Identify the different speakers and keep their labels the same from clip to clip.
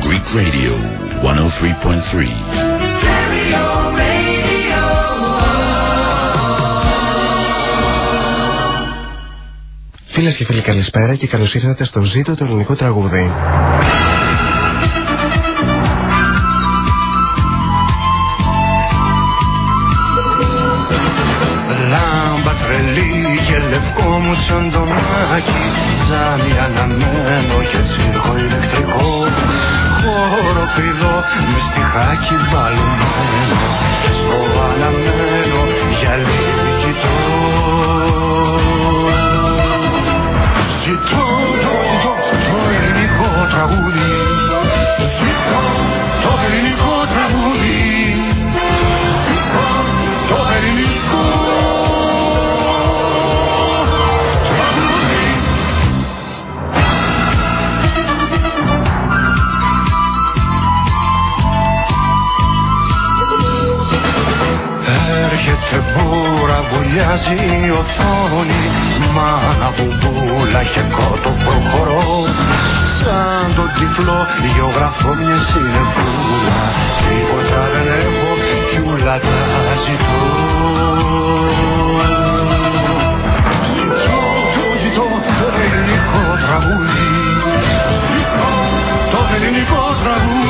Speaker 1: Greek Radio 103.3.
Speaker 2: Φίλες και φίλοι καλησπέρα και καλώς ήρθατε στο ζήτο του ελληνικού τραγούδι.
Speaker 3: Λάμπα τρελή και λευκό μου σαν το μάκι Ζάμι αναμένο και τσίρκο ηλεκτρικό Χώρο κρυδό με στιχάκι βαλωμένο Στο αναμένο για λίγη κοιτώ Ζητώ το, ζητώ το ελληνικό τραγούδι βουλιάζει η οθόνη Μάνα μπουμπούλα και κότο προχωρώ. Σαν τον τυφλό γεωγραφώ μια συνεφούλα. Τίποτα δεν έχω κι ούλα τα ζητώ. Ζητώ, το ζητώ το ελληνικό τραγούδι. Ζητώ το ελληνικό τραγούδι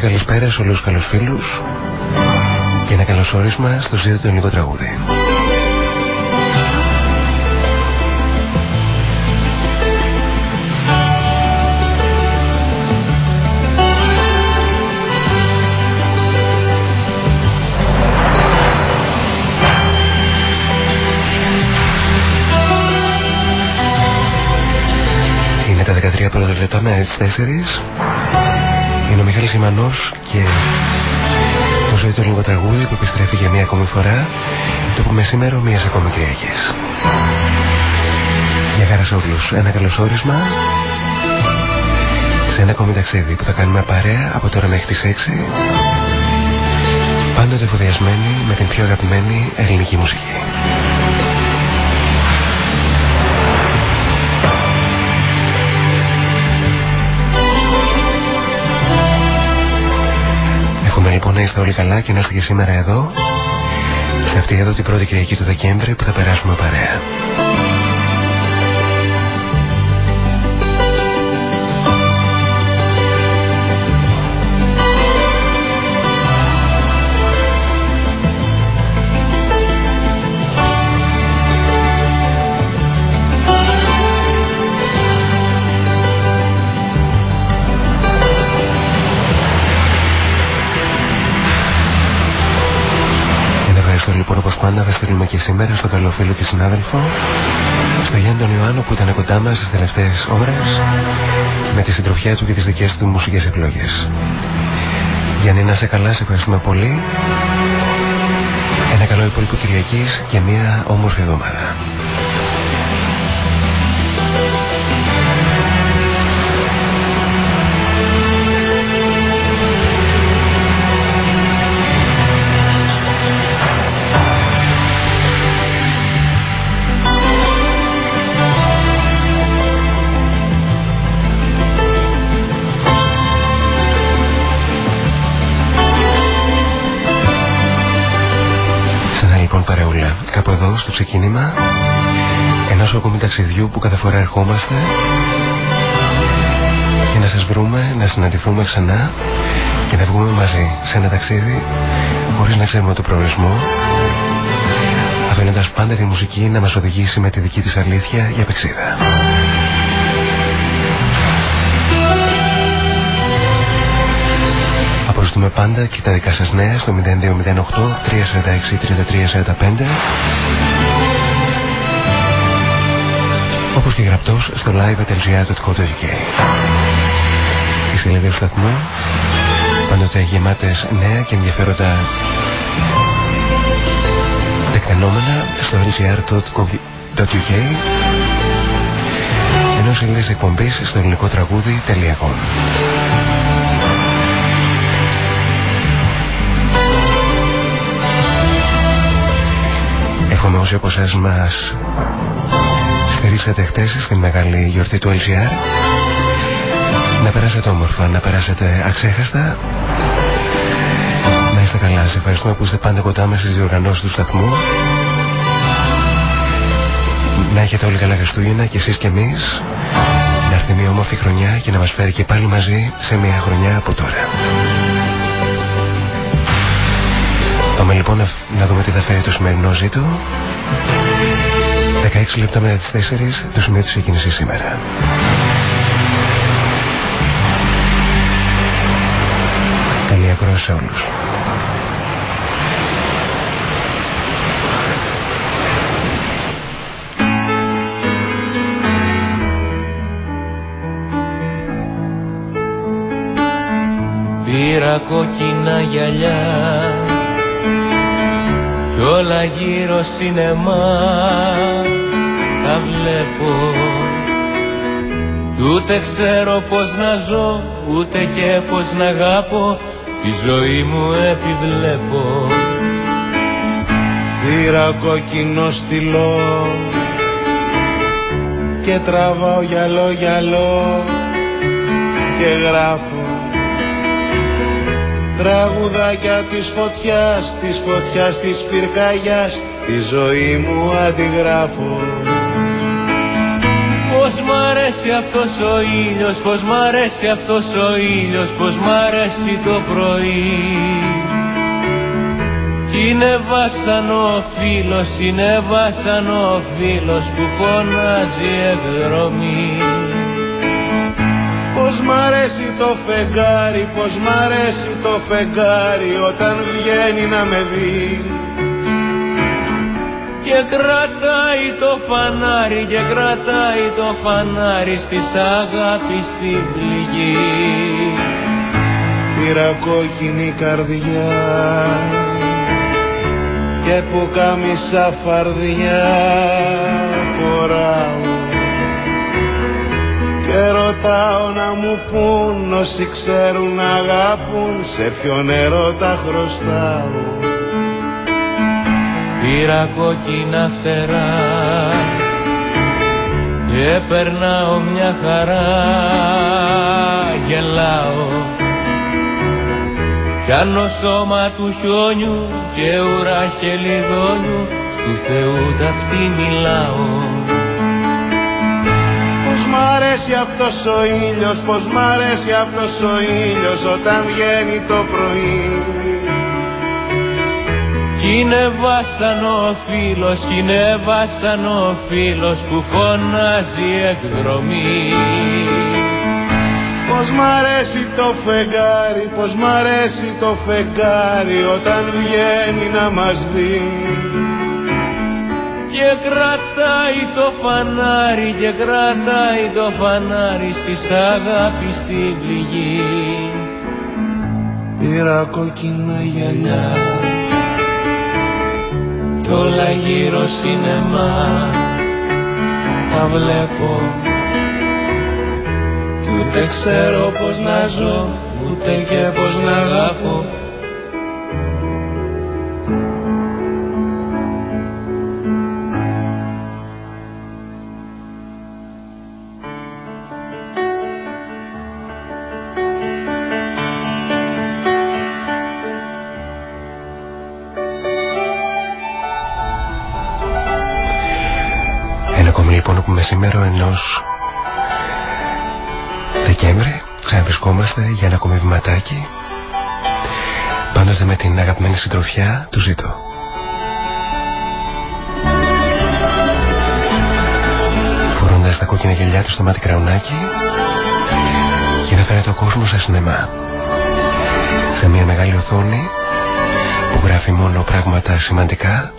Speaker 2: Μια ζεστή καλησπέρα σε όλους τους καλούς φίλους και ένα καλωσόρισμα στο ζήτο του ελληνικό τραγούδι. Είναι τα 13 πρώτα λεπτά με τις 4. Είναι ο Μιχάλης Ιμανός και το ζωή του λίγο τραγούδι που επιστρέφει για μία ακόμη φορά το πούμε σήμερα μίας ακόμη Κυριακής. Για χαρά σε όλους ένα καλωσόρισμα σε ένα ακόμη ταξίδι που θα κάνουμε παρέα από τώρα μέχρι τις 6 πάντοτε εφοδιασμένοι με την πιο αγαπημένη ελληνική μουσική. Εύχομαι λοιπόν να είστε όλοι καλά και να είστε και σήμερα εδώ σε αυτή εδώ την πρώτη Κυριακή του Δεκέμβρη που θα περάσουμε παρέα. Όπως πάντα θα στείλουμε και σήμερα στο καλό φίλο και συνάδελφο στο Γιάννη τον Ιωάννου που ήταν κοντά μας στις τελευταίες ώρες με τη συντροφιά του και τις δικές του μουσικές επιλογές. Για Γιάννη, να σε καλά, σε ευχαριστούμε πολύ. Ένα καλό υπόλοιπο Κυριακής και μια όμορφη εβδομάδα. Ξεκίνημα ενός ακόμη ταξιδιού που κάθε φορά ερχόμαστε για να σας βρούμε, να συναντηθούμε ξανά και να βγούμε μαζί σε ένα ταξίδι χωρίς να ξέρουμε το προορισμό αφήνοντας πάντα τη μουσική να μας οδηγήσει με τη δική της αλήθεια για πεξίδα. Αποζητούμε πάντα και τα δικά σας νέα στο 0208 346 3345 όπως και γραπτός στο live.lgr.co.uk Οι σελίδες του σταθμού πάντοτε γεμάτες νέα και ενδιαφέροντα. Τεκτενόμενα στο lgr.co.uk ενώ σελίδες εκπομπής στο ελληνικό τραγούδι.com Εύχομαι όσοι από εσάς μας στηρίξατε χτες στην μεγάλη γιορτή του LGR να περάσετε όμορφα, να περάσετε αξέχαστα. Να είστε καλά, σε ευχαριστούμε που είστε πάντα κοντά μας στις διοργανώσεις του σταθμού. Να έχετε όλοι καλά Χριστούγεννα και εσείς και εμείς. Να έρθει μια όμορφη χρονιά και να μας φέρει και πάλι μαζί σε μια χρονιά από τώρα. Πάμε λοιπόν να, να δούμε τι θα φέρει το σημερινό ζήτο. 16 λεπτά μετά τις 4 το σημείο της εκκίνησης σήμερα. Καλή ακρόαση σε όλους.
Speaker 4: Πήρα κόκκινα γυαλιά κι όλα γύρω σινεμά τα βλέπω. Ούτε ξέρω πως να ζω ούτε και πως να αγάπω τη ζωή μου επιβλέπω.
Speaker 5: Πήρα κόκκινο στυλό και τραβάω γυαλό γυαλό και γράφω Τραγουδάκια της φωτιάς, της φωτιάς της πυρκαγιάς. Τη ζωή μου αντιγράφω.
Speaker 4: Πως μ' αρέσει αυτός ο ήλιος, πως μ' αρέσει αυτός ο ήλιος Πως μ' αρέσει το πρωί. Είναι βάσανο ο φίλος, είναι βάσανο ο φίλος που φωνάζει εκδρομή.
Speaker 5: Πως μ' αρέσει το φεγγάρι, πως μ' αρέσει το φεγγάρι όταν βγαίνει να με δει
Speaker 4: και κρατάει το φανάρι και κρατάει το φανάρι στη αγάπης στη πληγή.
Speaker 5: Πήρα κόκκινη καρδιά και που κάμισα φαρδιά φοράω. Και ρωτάω να μου πούν όσοι ξέρουν να αγάπουν Σε ποιο νερό τα χρωστάω
Speaker 4: Πήρα κόκκινα φτερά Και περνάω μια χαρά. Γελάω Πιάνω σώμα του χιόνιου και ουρά χελιδόνιου. Στου Θεού ταυτή μιλάω.
Speaker 5: Μ' αρέσει αυτός ο ήλιος, πως μ' αρέσει αυτός ο ήλιος όταν βγαίνει το πρωί.
Speaker 4: Κι είναι βάσανο ο φίλος, κι είναι βάσανο ο φίλος που φωνάζει εκδρομή.
Speaker 5: Πως μ' αρέσει το φεγγάρι, πως μ' αρέσει το φεγγάρι όταν βγαίνει να μας δει.
Speaker 4: Και κρατάει το φανάρι και κρατάει το φανάρι στη αγάπης στη πληγή
Speaker 6: πήρα κόκκινα γυαλιά
Speaker 4: κι όλα γύρω σινεμά τα βλέπω. Κι ούτε ξέρω πως να ζω ούτε και πως να αγαπώ
Speaker 2: σήμερα ενός Δεκέμβρη. Ξαναβρισκόμαστε για ένα ακόμη βηματάκι. Πάντως με την αγαπημένη συντροφιά του Ζήτω. Φορώντας τα κόκκινα γελιά του στο μάτι κραουνάκι και να φέρει το κόσμος σε σινεμά. Σε μια μεγάλη οθόνη που γράφει μόνο πράγματα σημαντικά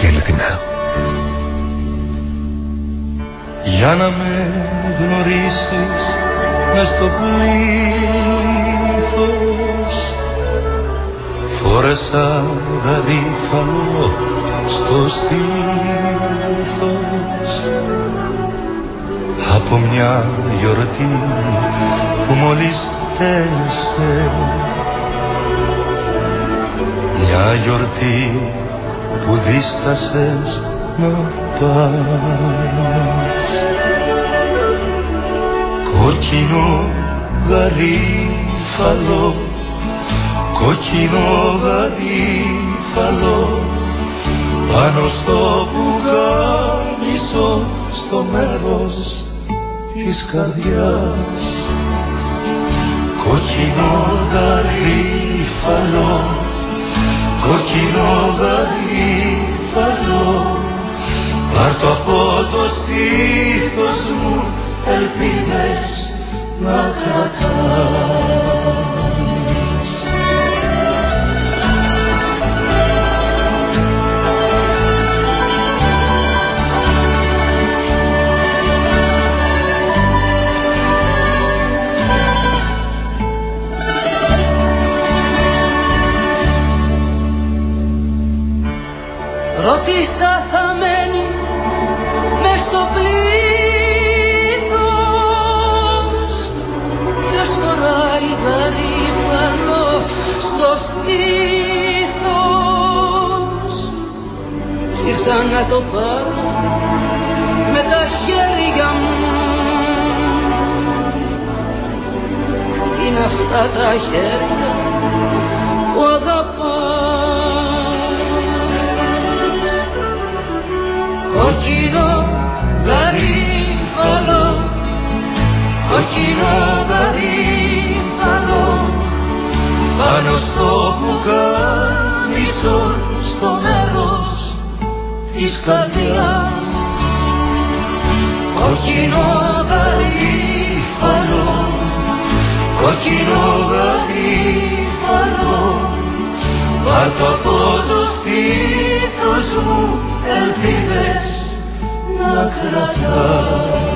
Speaker 2: και αληθινά
Speaker 4: για να με γνωρίσεις μες στο πλήθος.
Speaker 6: Φόρεσα γαρίφαλο στο στήθος. Από μια γιορτή που μόλις τέλειωσε. Μια γιορτή που δίστασες να πας Κόκκινο γαρίφαλο Κόκκινο γαρίφαλο Πάνω στο πουκάμισο στο μέρος της καρδιάς. Κόκκινο γαρίφαλο Κόκκινο γαρίφαλο Πάρ' το από το στήθος μου ελπίδες να κρατάς
Speaker 7: να το πάρω με τα χέρια μου. Είναι αυτά τα χέρια που αγαπάς. Κόκκινο γαρίφαλο Κόκκινο γαρίφαλο
Speaker 6: Πάνω στο πουκάμισο
Speaker 7: στο μέρος της καρδιάς Κόκκινο γαρίφαλο
Speaker 6: Κόκκινο γαρίφαλο Πάρ' το από το στήθος μου ελπίδες να κρατάς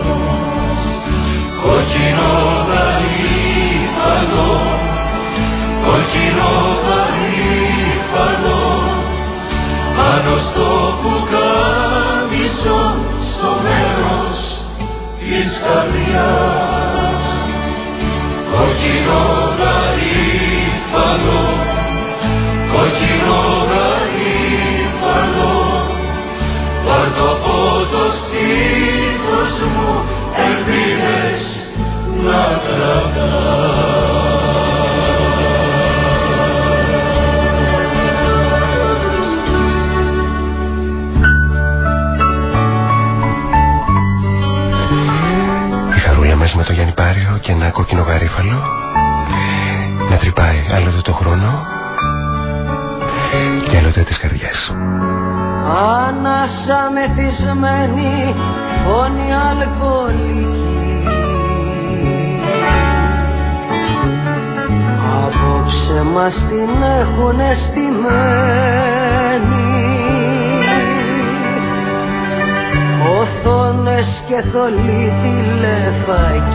Speaker 7: μεθυσμένη φωνή αλκοολική. Απόψε μας την έχουν στημένη Οθόνες και θολή τηλεφακή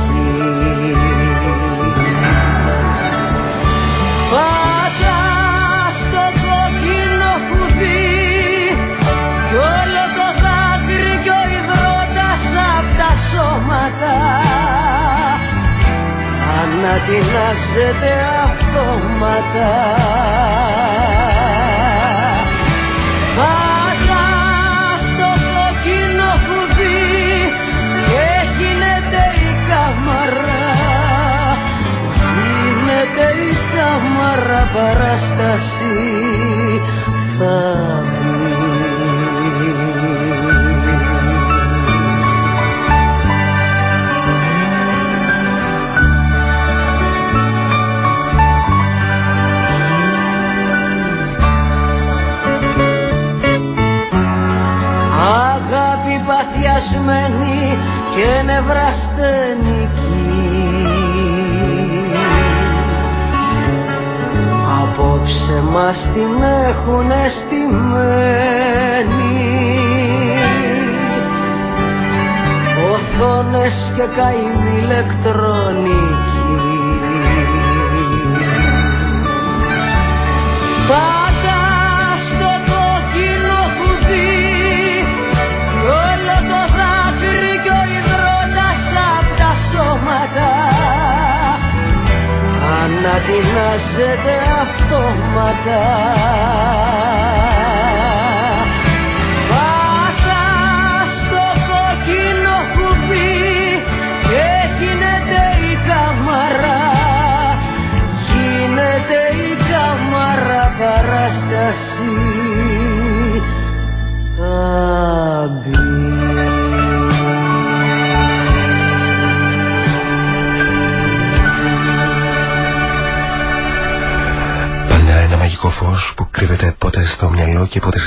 Speaker 7: ετοιμάζεται αυτόματα. Πάτα στο κόκκινο κουμπί και γίνεται η κάμαρα. Γίνεται η κάμαρα παράσταση Οθόνες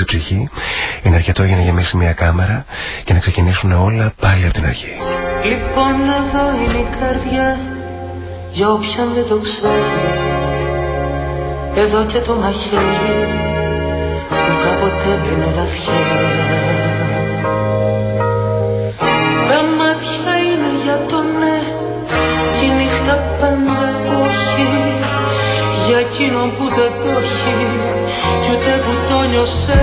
Speaker 2: στη ψυχή. Είναι αρκετό για να γεμίσει μια κάμερα και να ξεκινήσουν όλα πάλι από την αρχή.
Speaker 7: Λοιπόν εδώ είναι η καρδιά για όποιον δεν το ξέρει. Εδώ και το μαχαίρι που κάποτε μπαινε βαθιά. Τα μάτια είναι για το ναι και η νύχτα πάντα όχι. Για εκείνον που δεν το έχει κι ούτε που το νιώσε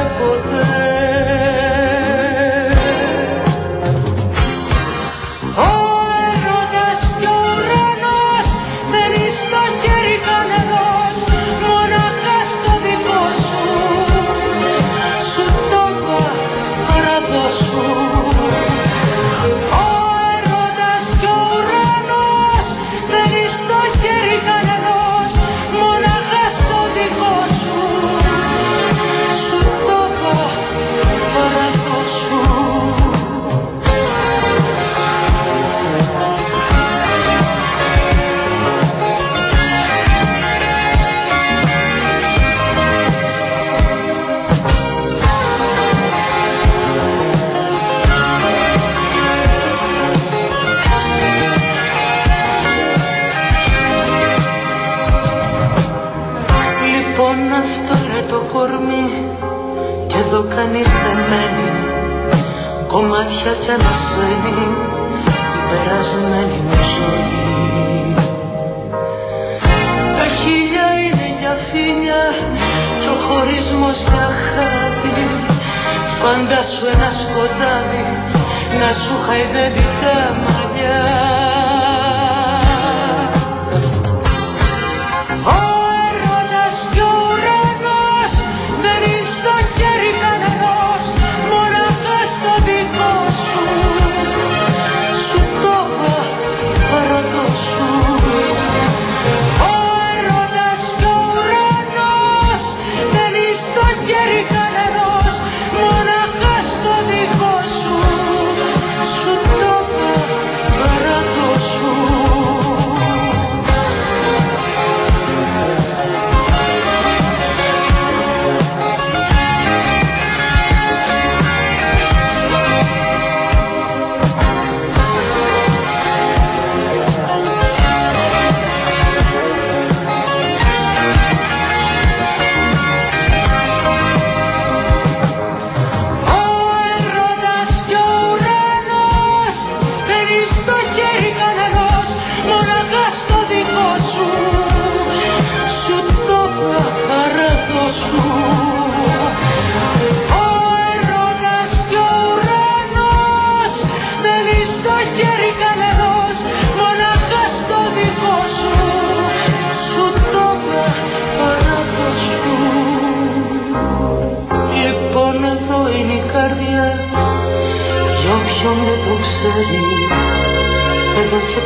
Speaker 7: χωρισμός για χάδι Φαντάσου ένα σκοτάδι να σου χαϊδεύει τα μαλλιά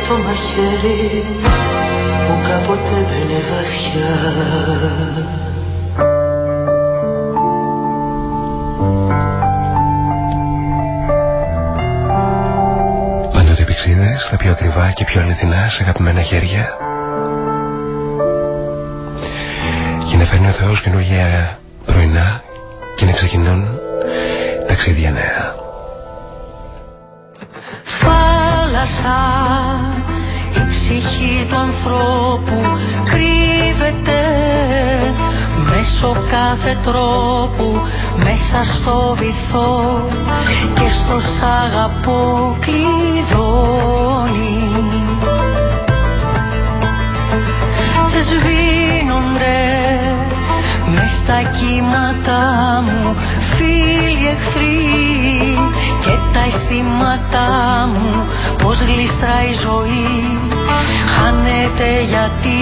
Speaker 7: το μαχαίρι που κάποτε μπαινε βαθιά
Speaker 2: Πάντοτε πηξίδες, τα πιο ακριβά και πιο αληθινά σε αγαπημένα χέρια και να φέρνει ο Θεός καινούργια πρωινά και να ξεκινούν ταξίδια νέα.
Speaker 7: Φάλασα η ψυχή του ανθρώπου κρύβεται μέσω κάθε τρόπου μέσα στο βυθό και στο σ' αγαπώ κλειδώνει. Σβήνονται μες στα κύματα μου φίλοι εχθροί και τα αισθήματά μου πως γλιστράει η ζωή χάνεται γιατί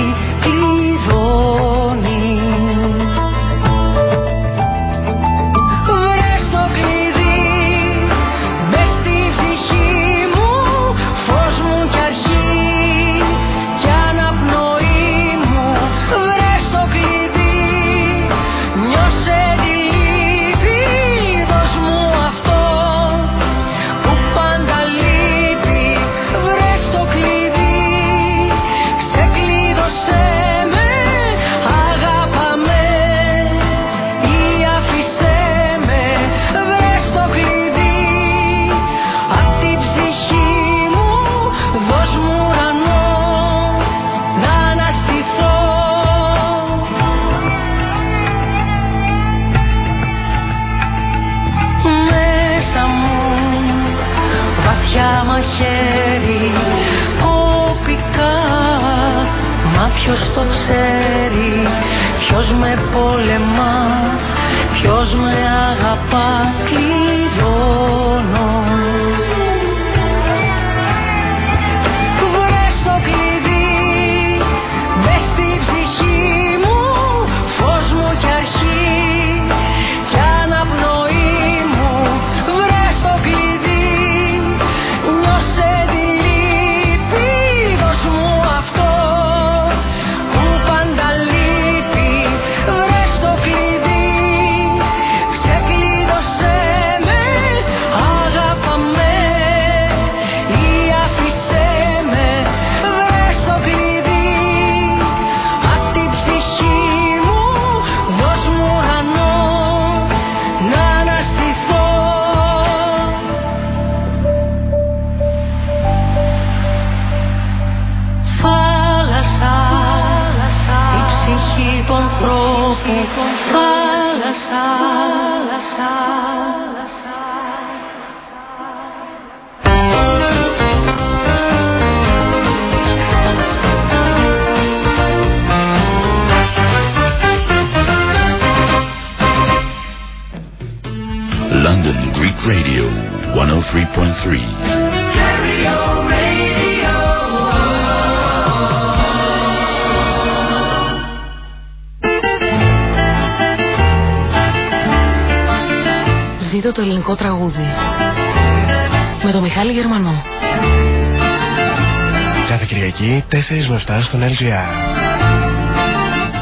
Speaker 2: στον LGR.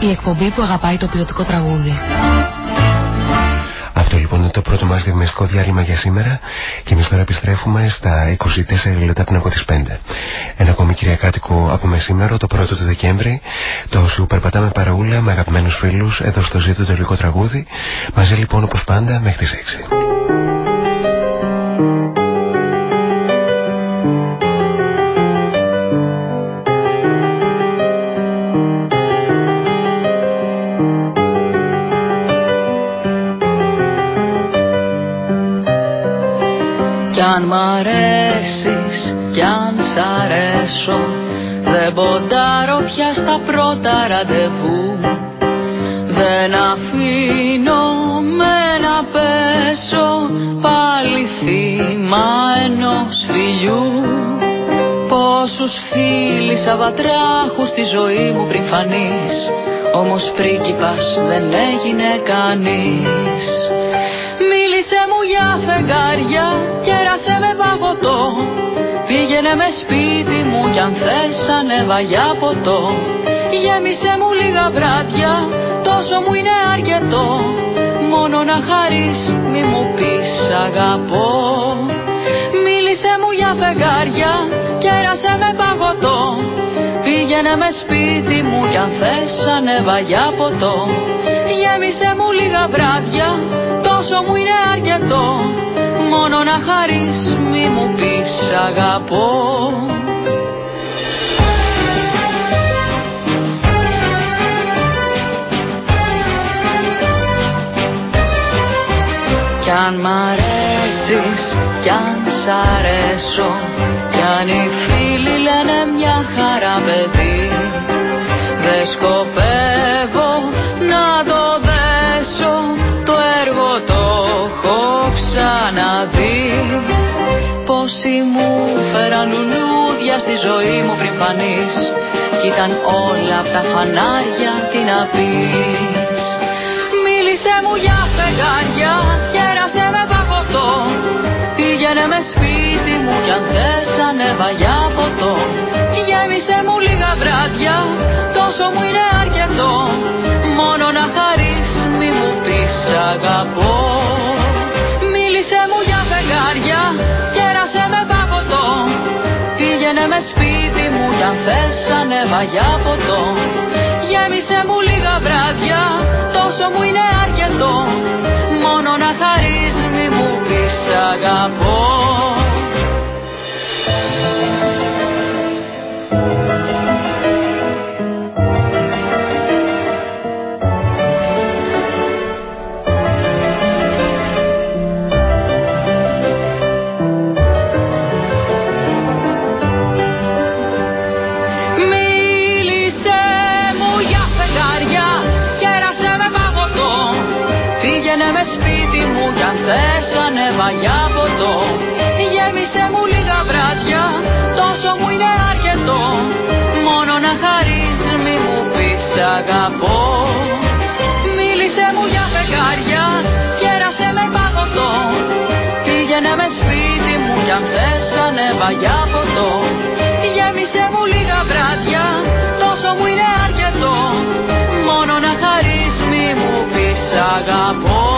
Speaker 8: Η εκπομπή που αγαπάει το ποιοτικό τραγούδι.
Speaker 2: Αυτό λοιπόν είναι το πρώτο μας διαγνωστικό διάλειμμα για σήμερα και εμείς τώρα επιστρέφουμε στα 24 λεπτά πριν από τις 5. Ένα ακόμη κυριακάτικο από μεσήμερο, το πρώτο του Δεκέμβρη, το σου περπατάμε παραούλα με αγαπημένους φίλους εδώ στο ζήτο το ελληνικό τραγούδι, μαζί λοιπόν όπως πάντα μέχρι τις 6.
Speaker 7: Αν μ' αρέσεις κι αν σ' αρέσω Δεν ποντάρω πια στα πρώτα ραντεβού. Δεν αφήνω με να πέσω Πάλι θύμα ενός φιλιού. Πόσους φίλοι σαβατράχου στη ζωή μου πριν φανείς Όμως πρίγκιπας δεν έγινε κανείς Μίλησε μου για φεγγάρια, κέρασε με παγωτό.
Speaker 9: Πήγαινε με σπίτι μου κι αν θες ανέβα για ποτό. Γέμισε μου λίγα βράδια, τόσο μου είναι αρκετό. Μόνο να χαρείς μη μου πεις αγαπώ. Μίλησε μου για φεγγάρια, κέρασε με παγωτό. Πήγαινε με σπίτι μου κι αν θες ανέβα για ποτό. Γέμισε μου λίγα βράδια, τόσο μου είναι αρκετό Μόνο να χαρείς μη μου πεις αγαπώ. Κι αν μ' αρέσεις, κι αν σ' αρέσω Κι αν οι φίλοι λένε μια χαρά παιδί Δεν σκοπεύω Πόσοι μου. Φέραν λουλούδια στη ζωή μου πριν φανείς. Κι ήταν όλα απ' τα φανάρια τι να πεις. Μίλησε μου για φεγγάρια κέρασε με παγωτό. Πήγαινε με σπίτι μου κι αν θες ανέβα για ποτό. Γέμισε μου λίγα βράδια, τόσο μου είναι αρκετό. Μόνο να χαρείς μη μου πεις αγαπώ. Μίλησε μου για φεγγάρια, κέρασε με παγωτό Πήγαινε με σπίτι μου κι αν θες ανέβα για ποτό. Γέμισε μου λίγα βράδια, τόσο μου είναι αρκετό. Μόνο να χαρείς μη μου πεις αγαπώ μου κι αν θες ανέβα για ποτό Γέμισε μου λίγα βράδια, τόσο μου είναι αρκετό. Μόνο να χαρείς μη μου πεις αγαπώ. Μίλησε μου για φεγγάρια, κέρασε με παγωτό. Πήγαινε με σπίτι μου κι αν θες ανέβα για ποτό Γέμισε μου λίγα βράδια, τόσο μου είναι αρκετό. Μόνο να χαρείς μη μου πεις αγαπώ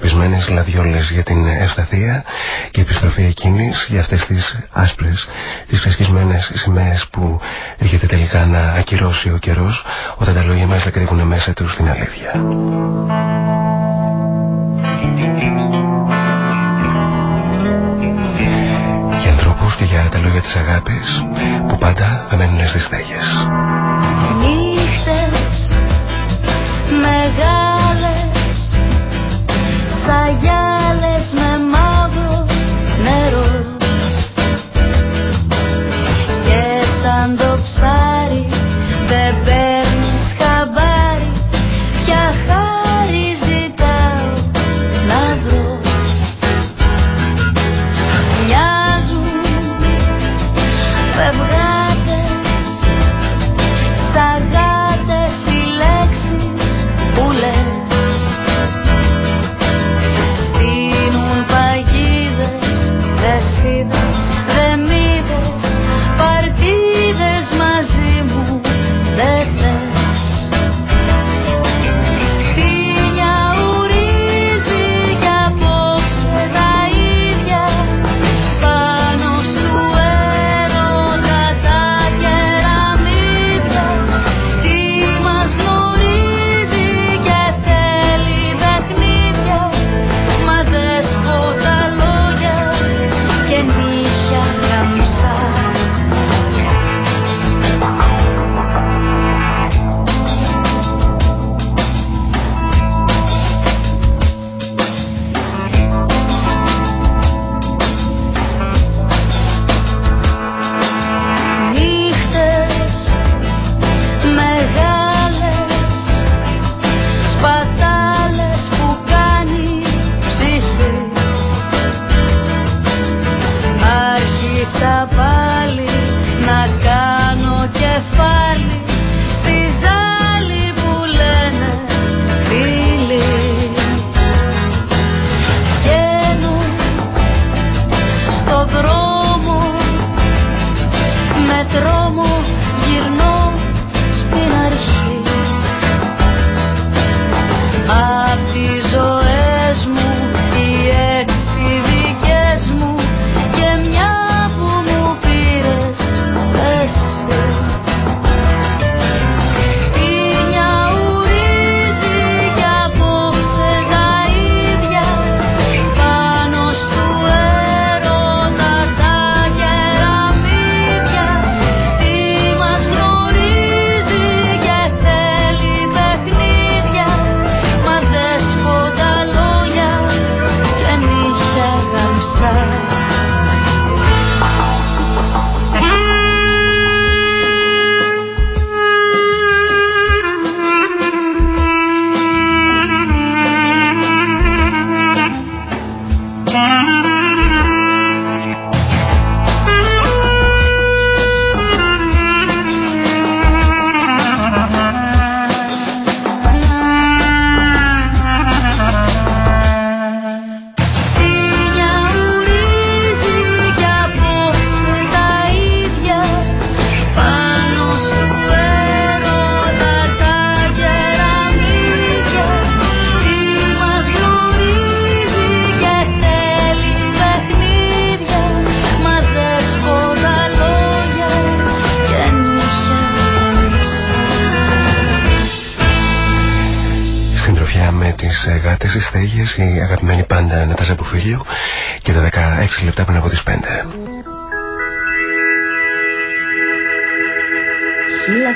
Speaker 2: Σαπισμένες λαδιόλες για την ευσταθία και επιστροφή εκείνης για αυτές τις άσπρες, τις ξεσκισμένες σημαίες που έρχεται τελικά να ακυρώσει ο καιρός όταν τα λόγια μας δεν κρύβουν μέσα τους την αλήθεια. Για ανθρώπους και για τα λόγια της αγάπης που πάντα θα μένουν στις στέγες.
Speaker 10: Νύχτες μεγάλες ψάρι. Δεν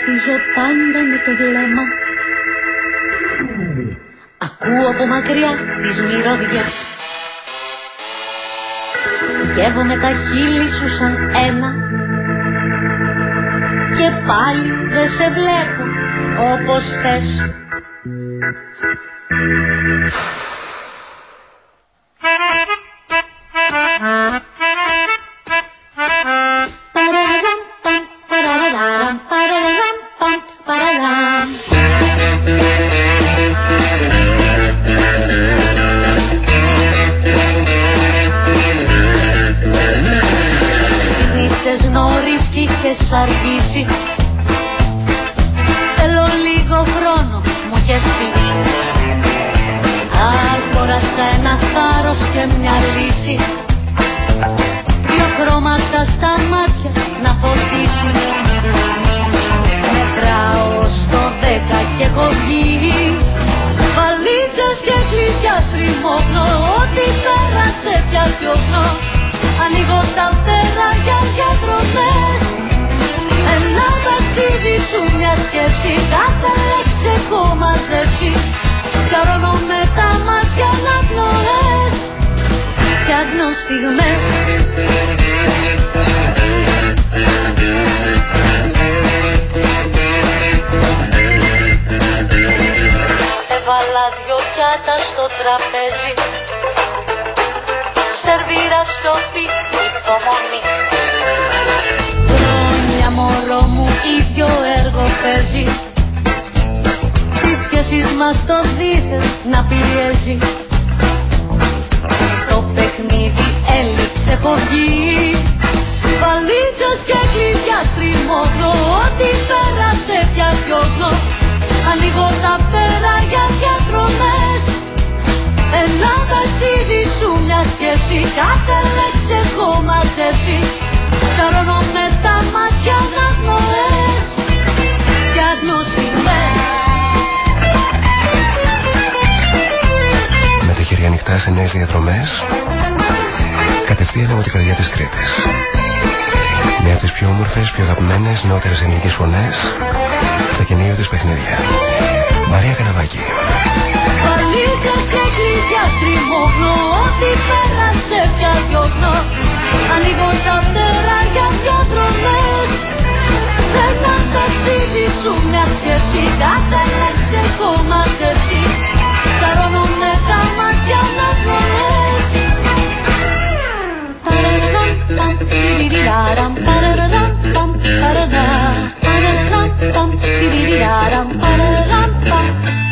Speaker 10: Συλλαφίζω πάντα με το βλέμμα. Ακούω από μακριά τις μυρωδιές. Γεύομαι τα χείλη σου σαν ένα. Και πάλι δεν σε βλέπω όπως θες Κάθε λέξη έχω μαζέψει Καρώνω με τα μάτια να γνωρές. Κι αγνωστικές
Speaker 2: Με τα χέρια ανοιχτά σε νέες διαδρομές Κατευθείαν από την καρδιά της Κρήτης. Μια από τις πιο όμορφες, πιο αγαπημένες νεότερες ελληνικές φωνές Στα καινούργια της παιχνίδια. Μαρία Καναβάκη
Speaker 10: Βαλίτσες και κλειδιά στριμώχνω Ό,τι πέρασε πια διώχνω Ανοίγω τα φτερά για διαδρομές Ένα ταξίδι σου μια σκέψη Κάθε λέξη έχω μαζέψει. Καρώνω με τα μάτια να γνωρές Παραραμ, παμ, τιριριραραμ, παραραμ, παμ, παραραμ, παραραμ, παμ, τιριριραραμ, παραραμ, παμ.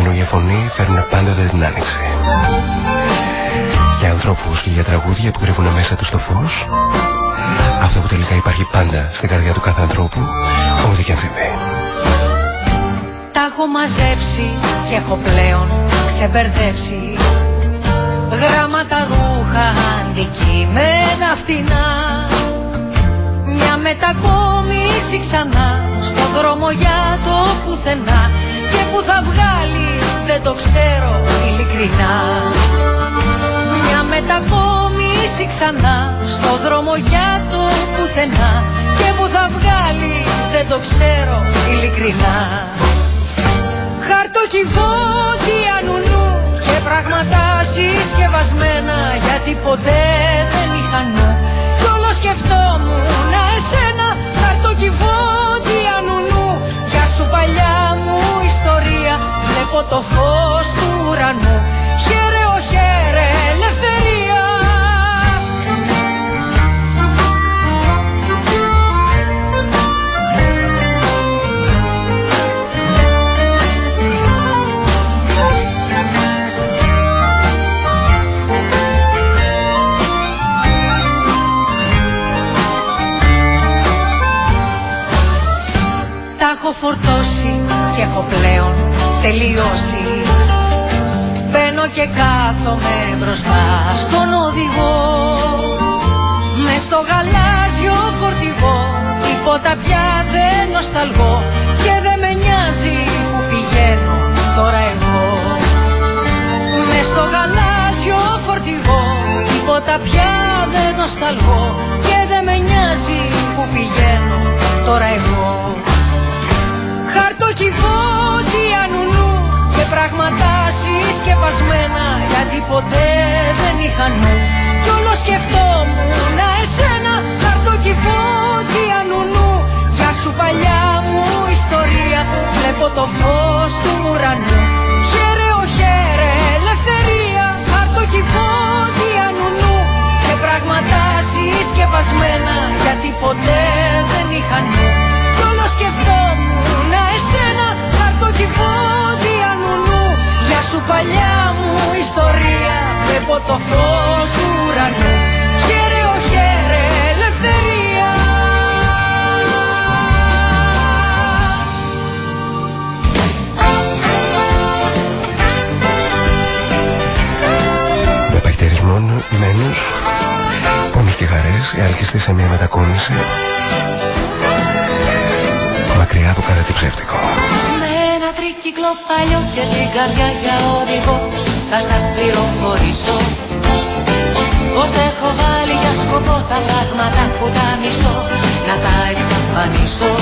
Speaker 2: Καινούργια φωνή φέρνουν πάντοτε την άνοιξη. Για ανθρώπους και για τραγούδια που κρύβουν μέσα τους το φως, αυτό που τελικά υπάρχει πάντα στην καρδιά του κάθε ανθρώπου, ό,τι και αν συμβεί.
Speaker 7: Τα έχω μαζέψει και έχω πλέον ξεμπερδέψει Γράμματα, ρούχα, αντικείμενα φτηνά Μια μετακόμιση ξανά στο δρόμο για το πουθενά Και που θα βγάλει δεν το ξέρω ειλικρινά. Μια μετακόμιση ξανά στο δρόμο για το πουθενά. Και που θα βγάλει δεν το ξέρω ειλικρινά. Χαρτοκιβώτια νουνού και πράγματα συσκευασμένα γιατί ποτέ δεν είχα νου. Κι όλο σκεφτόμουν εσένα χαρτοκιβώτια βλέπω το φως του ουρανού. Χαίρε ο χαίρε ελευθερία. Τα έχω φορτώσει και έχω πλέον τελειώσει. Μπαίνω και κάθομαι μπροστά στον οδηγό. Στο γαλάζιο φορτηγό Τίποτα πια δεν νοσταλγώ. Και δεν με νοιάζει που πηγαίνω τώρα εγώ. Με στο γαλάζιο φορτηγό Τίποτα πια δεν νοσταλγώ. Και δεν με νοιάζει που πηγαίνω τώρα εγώ. Χαρτοκιβώτια νουλού Και πράγματα συσκεπασμένα Γιατί ποτέ δεν είχα νου. Κι όλο σκεφτόμουν εσένα Χαρτοκιβώτια νουλού Γεια σου παλιά μου ιστορία Βλέπω το φως του ουρανού. Χαίρε ο χαίρε ελευθερία Χαρτοκιβώτια νουλού Και πράγματα συσκεπασμένα Γιατί ποτέ το φως του ουρανού Χαίρε ο χαίρε ελευθερία
Speaker 2: Με παχτερισμών μένους, πόνους και χαρές, έλκυστε σε μια μετακόμιση μακριά από κάθε τι ψεύτικο.
Speaker 7: Με ένα τρίκυκλο παλιό και την καρδιά για οδηγό. Θα σας πληροφορήσω Πως έχω βάλει για σκοπό τα πράγματα που τα μισώ. Να τα εξαφανίσω.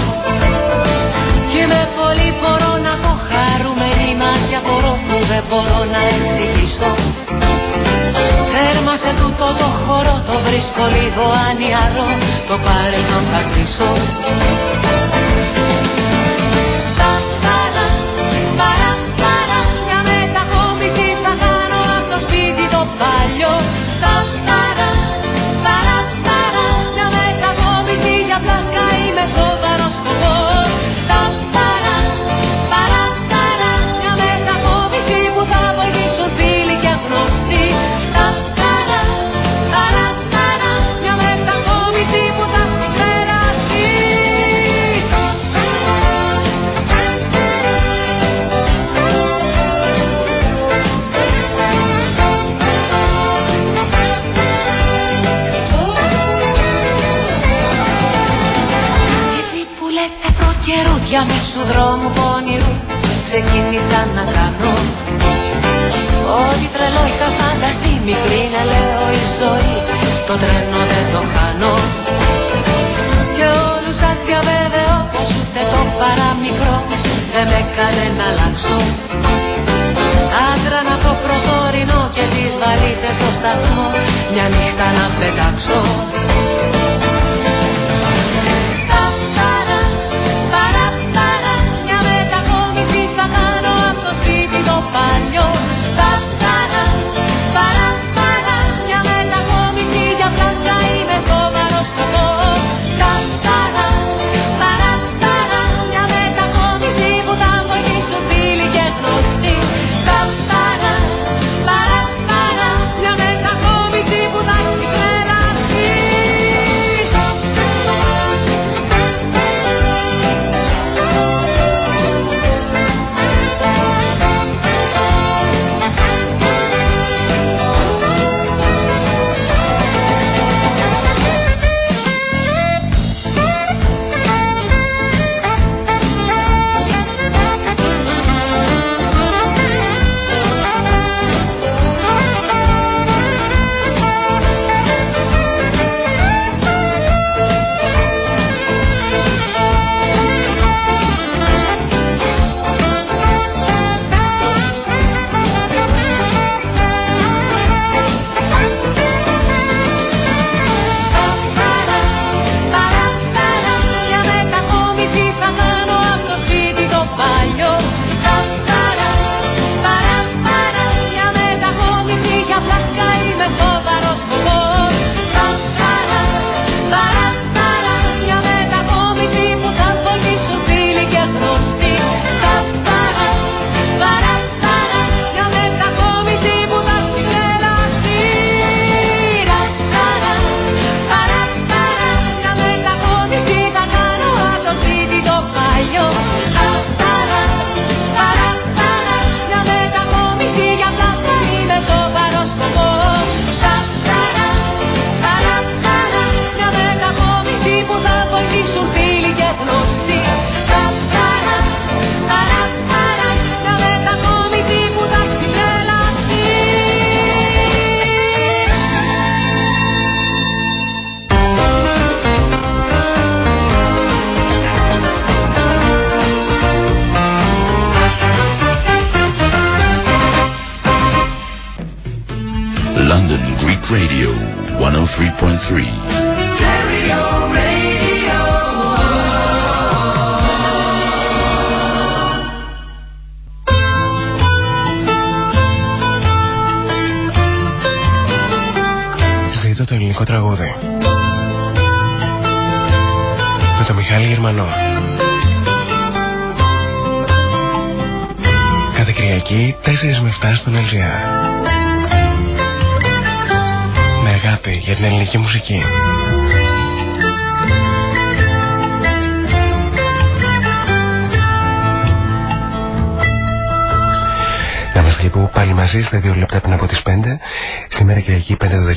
Speaker 7: Και με πολύ μπορώ να πω χαρούμενη μάτια μπορώ που δεν μπορώ να εξηγήσω. Τέρμα σε τούτο το χώρο το βρίσκω λίγο ανιαρό. Το παρελθόν θα σβήσω ξεκίνησα να κάνω. Ό,τι τρελό είχα φανταστεί μικρή να λέω η ζωή. Το τρένο δεν το χάνω. Και όλους σας διαβεβαιώ πως ούτε το παραμικρό δεν με έκανε να αλλάξω. Άντρα να βρω προσωρινό και τις βαλίτσες στο σταθμό. Μια νύχτα να πετάξω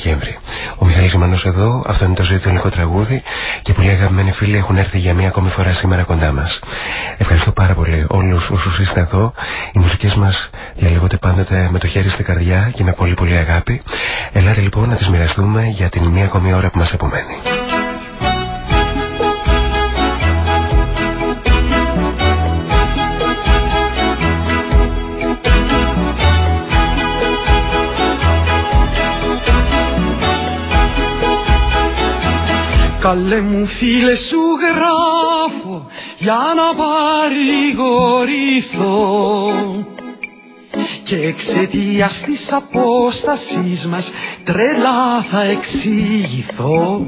Speaker 2: Δεκέμβρη. Ο Μιχάλης Ζημανό εδώ, αυτό είναι το ζωή του ελληνικό τραγούδι και πολλοί αγαπημένοι φίλοι έχουν έρθει για μία ακόμη φορά σήμερα κοντά μας. Ευχαριστώ πάρα πολύ όλους όσους είστε εδώ. Οι μουσικές μας διαλέγονται πάντοτε με το χέρι στην καρδιά και με πολύ πολύ αγάπη. Ελάτε λοιπόν να τις μοιραστούμε για την μία ακόμη ώρα που μας απομένει.
Speaker 11: Καλέ μου φίλε σου γράφω για να παρηγορηθώ και εξαιτία της απόστασής μας τρελά θα εξηγηθώ.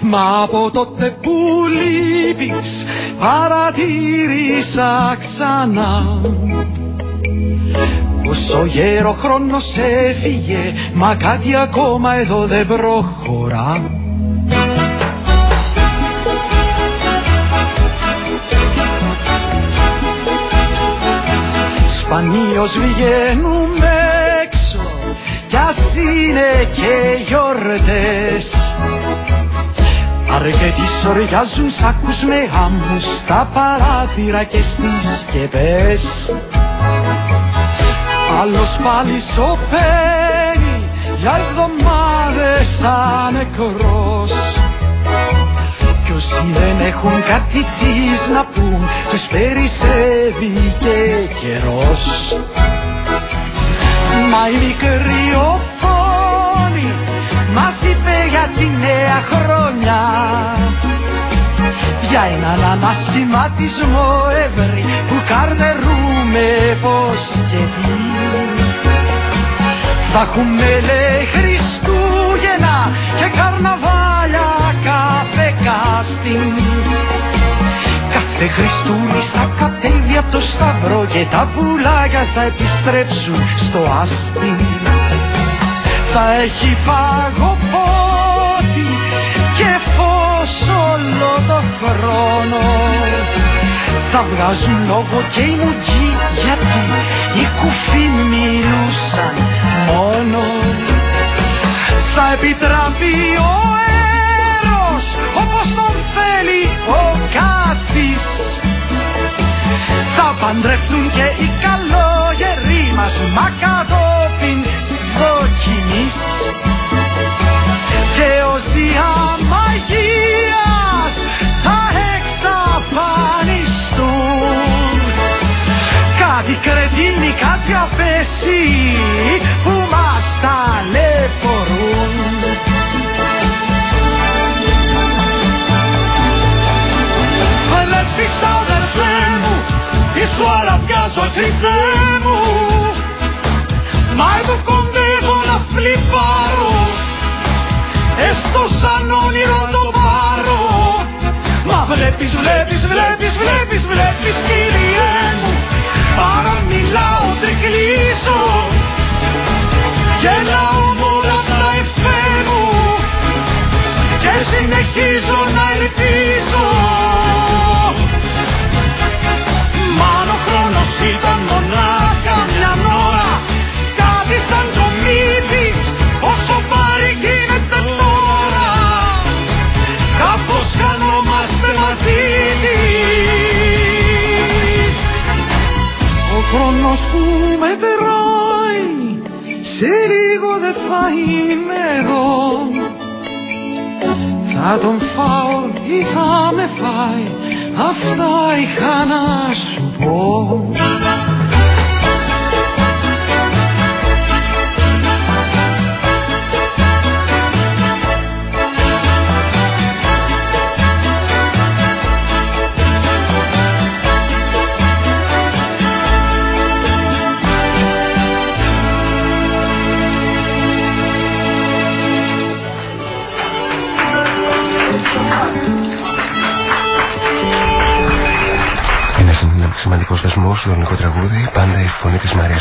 Speaker 11: Μα από τότε που λείπεις παρατήρησα ξανά πως ο γέρο χρόνος έφυγε μα κάτι ακόμα εδώ δεν προχωρά. Σπανίως βγαίνουμε έξω κι ας είναι και γιορτές. Αρκετοί σοριάζουν σάκους με άμμους στα παράθυρα και στις σκεπές Άλλος πάλι σωπαίνει για εβδομάδες σαν νεκρός Κι όσοι δεν έχουν κάτι της να πούν τους περισσεύει και καιρός. Μα η μικρή οθόνη μας είπε για τη νέα χρόνια για έναν ανασχηματισμό ευρύ που καρτερούμε πως και τι θα έχουμε λέει Χριστούγεννα και καρναβάλια κάθε κάστην Κάθε Χριστούνι θα κατέβει από το σταυρό και τα πουλάκια θα επιστρέψουν στο άστιν Θα έχει φαγοπότη και φως όλο το χρόνο θα βγάζουν λόγο και οι μουτζοί γιατί οι κουφοί μιλούσαν μόνο θα επιτραπεί ο έρος όπως τον θέλει ο κάθης θα παντρευτούν και οι καλόγεροι μας μα κατόπιν δοκιμής και ως διαμαγείας κάτι κρετίνοι, κάτι απέσιοι που μας ταλαιπωρούν. Βλέπεις αδερφέ μου, πίσω αραβιάζω κρυφέ μου. Μα εγώ κοντεύω να φλιπάρω Έστω σαν όνειρο το πάρω Μα βλέπεις, βλέπεις, βλέπεις, βλέπεις, βλέπεις κύριε μου Παρά μιλάω δεν κλείσω. Γελάω μόνο απ' τα εφέ μου. Και συνεχίζω να ελπίζω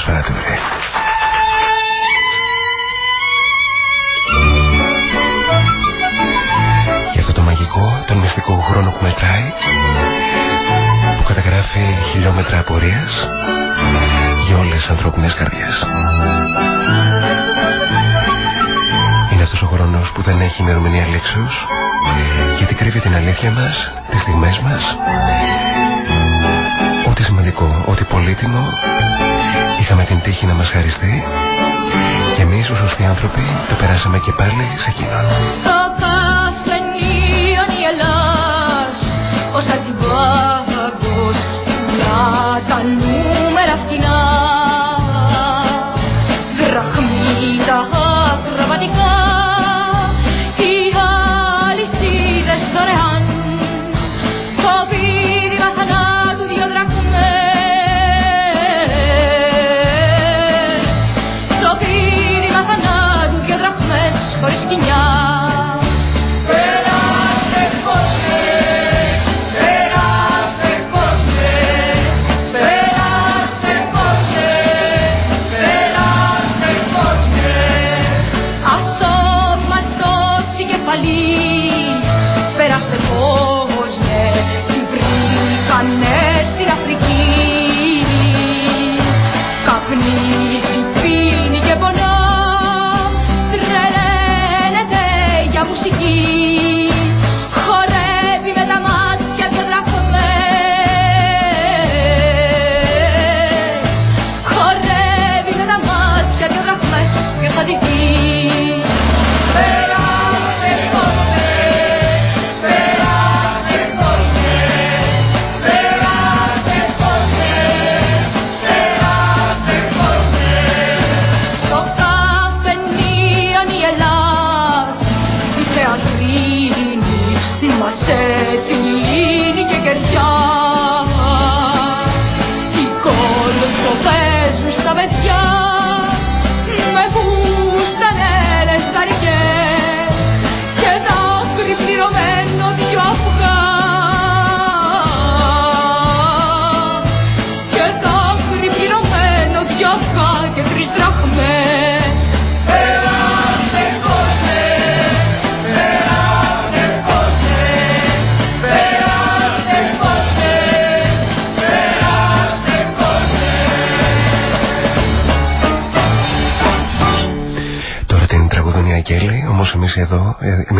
Speaker 11: της
Speaker 2: Μαρίας Φαρατούρη. Για αυτό το μαγικό, τον μυστικό χρόνο που μετράει που καταγράφει χιλιόμετρα απορίας για όλες τις ανθρώπινες καρδιές. Είναι αυτός ο χρόνος που δεν έχει ημερομηνία λήξεως γιατί κρύβει την αλήθεια μας, τις στιγμές μας ό,τι σημαντικό, ό,τι πολύτιμο είχαμε την τύχη να μας χαριστεί και εμείς ως σωστοί άνθρωποι το περάσαμε και πάλι σε εκείνον.
Speaker 12: Στο καφενείο η Ελλάς ως αντιβάγος πουλά τα νούμερα φτηνά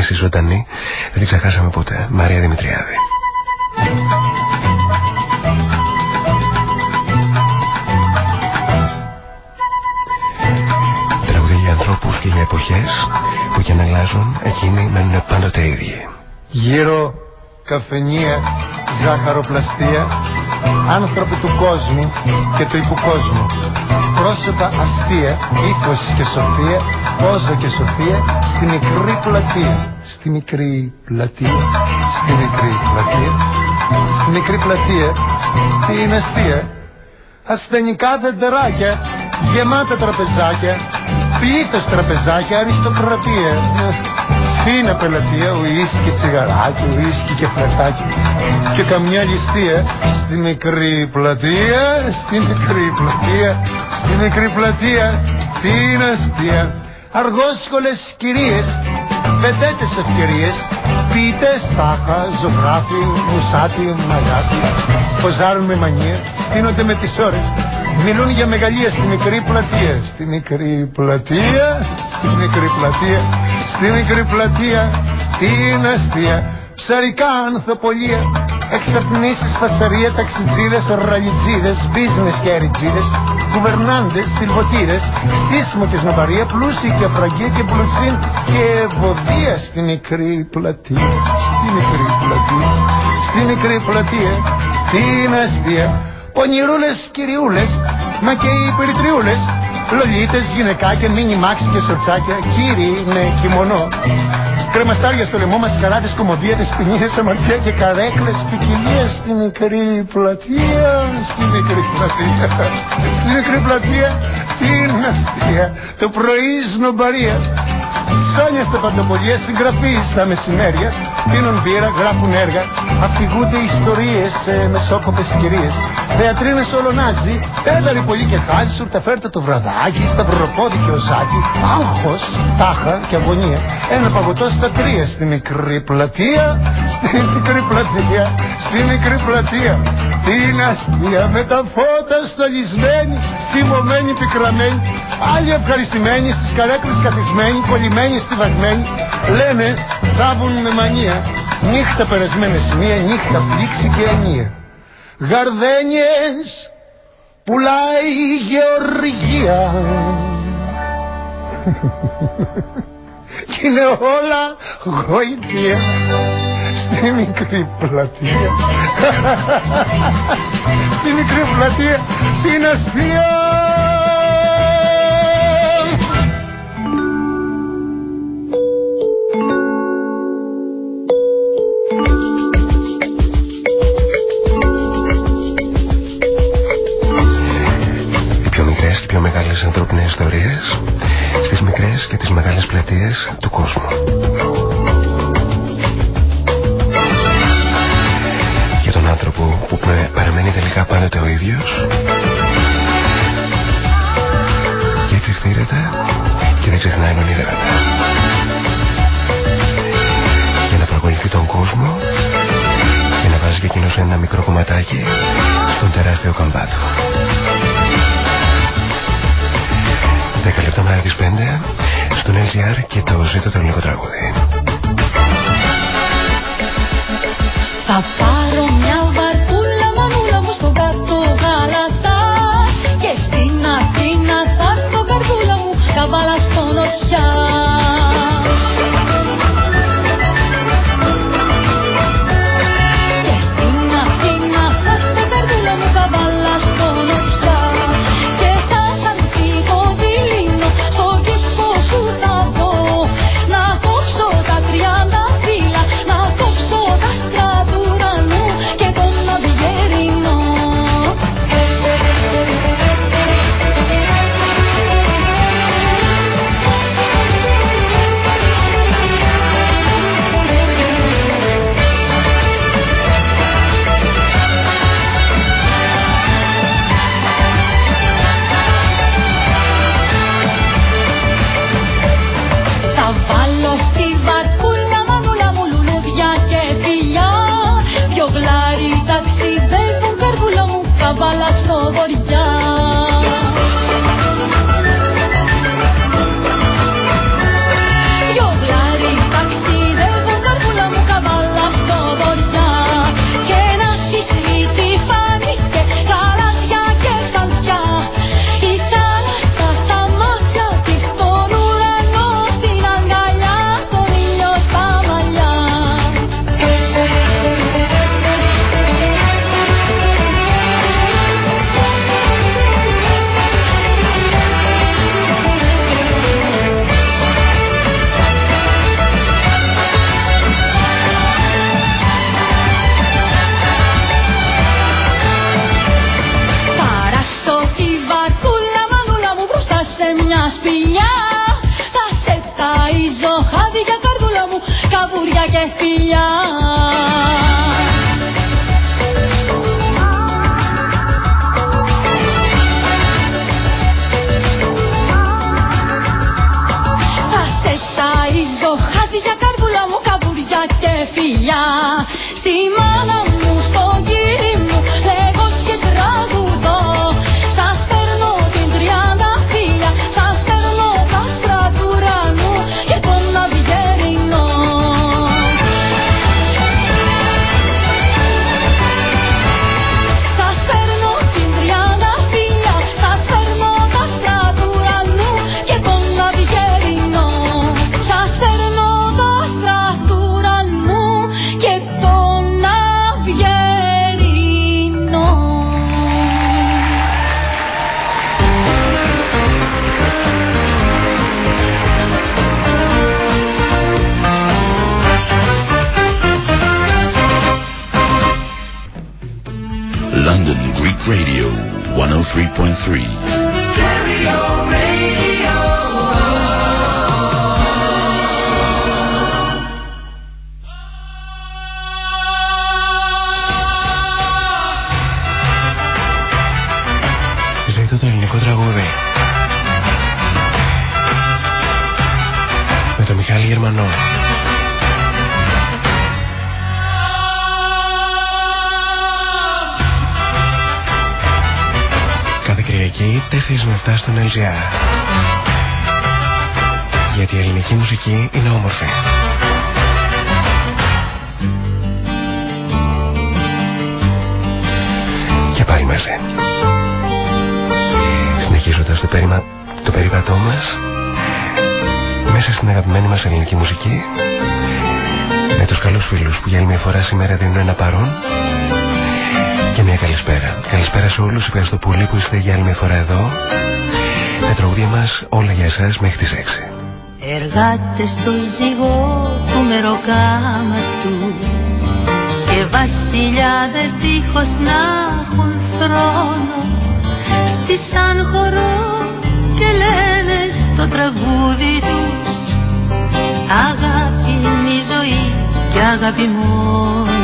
Speaker 2: ε, εμείς οι ζωντανοί, δεν την ξεχάσαμε ποτέ. Μαρία Δημητριάδη. Τραγουδί για ανθρώπους και για εποχές που και αν αλλάζουν, εκείνοι μένουν πάντοτε ίδιοι.
Speaker 13: Γύρω καφενεία, ζάχαροπλαστεία, άνθρωποι του κόσμου και του υποκόσμου. Πρόσωπα αστεία, ύφος και σοφία, πόζο και σοφία, στη μικρή πλατεία. Στη μικρή πλατεία, στη μικρή πλατεία, στη μικρή πλατεία, τι είναι αστεία; Ασθενικά δεντεράκια, γεμάτα τραπεζάκια, πλήθος τραπεζάκια, αριστοκρατία. Στην απελατεία, ουίσκι, τσιγαράκι, ουίσκι και φλετάκι. Και καμιά ληστεία στη μικρή πλατεία, στη μικρή πλατεία, στη μικρή πλατεία, την αστεία; Αργόσχολες κυρίες, πεντέτες ευκαιρίες, ποιητές τάχα, ζωγράφοι, μουσάτι, μαγάτι. Ποζάρουν με μανία, στείνονται με τις ώρες, μιλούν για μεγαλεία στη μικρή πλατεία. Στη μικρή πλατεία, στη μικρή πλατεία, στη μικρή πλατεία, την αστεία. Ψαρικά ανθοπολία, εξαπνήσεις, φασαρία, ταξιτζίδες, ραλιτζίδες, business και αριτζίδες, κουβερνάντες, τυλβοτήρες, στήσιμο και σνοπαρία, πλούσιοι και αφραγία και πλουτσίν και ευωδία στη μικρή πλατεία, στη μικρή πλατεία, στη μικρή πλατεία, την αστεία. Πονηρούλες, κυριούλες, μα και οι περιτριούλες, λολίτες, γυναικάκια, μίνι μάξι και σορτσάκια, κύριοι με κιμονό. Κρεμαστάρια στο λαιμό μας, καράτες, κομμωδίες, ποινίες, αμαρτία και καρέκλες, ποικιλία στη μικρή πλατεία, στη μικρή πλατεία, στη μικρή πλατεία, την αστεία, το πρωί σνομπαρία, Ψώνια στα παντοπολία, συγγραφεί στα μεσημέρια. Πίνουν μπύρα, γράφουν έργα. Αφηγούνται ιστορίες σε μεσόκοπες κυρίες. Θεατρίνε ολονάζει. Πέταλοι πολύ και χάλι. Σου τα φέρτε το βραδάκι. Σταυροπόδι και οζάκι. Άγχος, τάχα και αγωνία. Ένα παγωτό στα τρία. Στη μικρή πλατεία. Στη μικρή πλατεία. Στη μικρή πλατεία. Την αστεία με τα φώτα στολισμένη. Στιμωμένη, πικραμένη. Άλλοι ευχαριστημένοι στις καρέκλες καθισμένοι, κολλημένοι στιβαγμένοι, λένε θάβουν με μανία. Νύχτα περασμένες μία νύχτα πλήξη και ανία. Γαρδένιες πουλάει η γεωργία. Κι είναι όλα γοητεία στη μικρή πλατεία. στη μικρή πλατεία την αστεία.
Speaker 2: μεγάλες ανθρώπινες ιστορίες στις μικρές και τις μεγάλες πλατείες του κόσμου. Άνθρωπο που παραμένει τελικά πάντοτε ο ίδιος και έτσι φτύρεται και δεν ξεχνάει ονειρεύεται. Για να προκολουθεί τον κόσμο και να βάζει και εκείνος ένα μικρό κομματάκι στον τεράστιο καμπά του. 10 λεπτά μέρα τις 5 στον LGR και το ζήτω το ελληνικό τραγούδι.
Speaker 12: Θα πάρω μια
Speaker 2: μουσική είναι όμορφη. Και πάλι μαζί. Συνεχίζοντας το, περίμα... το περίπατό μας μέσα στην αγαπημένη μας ελληνική μουσική με τους καλούς φίλους που για άλλη μια φορά σήμερα δίνουν ένα παρόν και μια καλησπέρα. Καλησπέρα σε όλους, ευχαριστώ πολύ που είστε για άλλη μια φορά εδώ. Τα τραγούδια μας όλα για εσάς μέχρι τις 6.
Speaker 14: Εργάτες στο ζυγό του μεροκάματου και βασιλιάδες δίχως να έχουν θρόνο. Σαν χορό και λένε στο τραγούδι τους αγάπη είναι η ζωή και αγάπη μόνο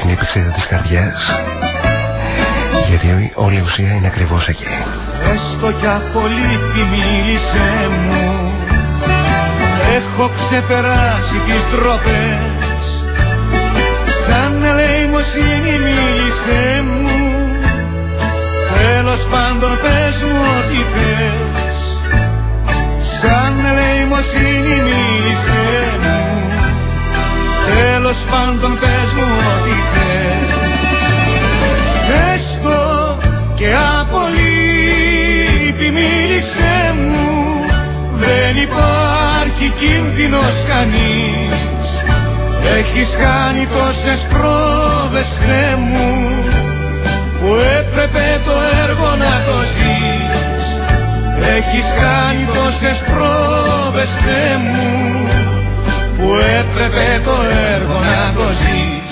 Speaker 2: δείχνει η πηξίδα της καρδιάς γιατί όλη η ουσία είναι ακριβώς εκεί.
Speaker 15: Έστω κι απολύτη μίλησέ μου. Έχω ξεπεράσει τις τρόπες Σαν ελεημοσύνη μίλησέ μου. Τέλος πάντων πες μου ό,τι θες. Σαν ελεημοσύνη μίλησέ μου Τέλος πάντων πες μου ό,τι θες. Έστω και απολύτη μίλησέ μου. Δεν υπάρχει κίνδυνος κανείς. Έχεις κάνει τόσες πρόβες Θεέ μου Που έπρεπε το έργο να το ζεις. Έχεις κάνει τόσες πρόβες Θεέ μου Που έπρεπε το έργο να το ζεις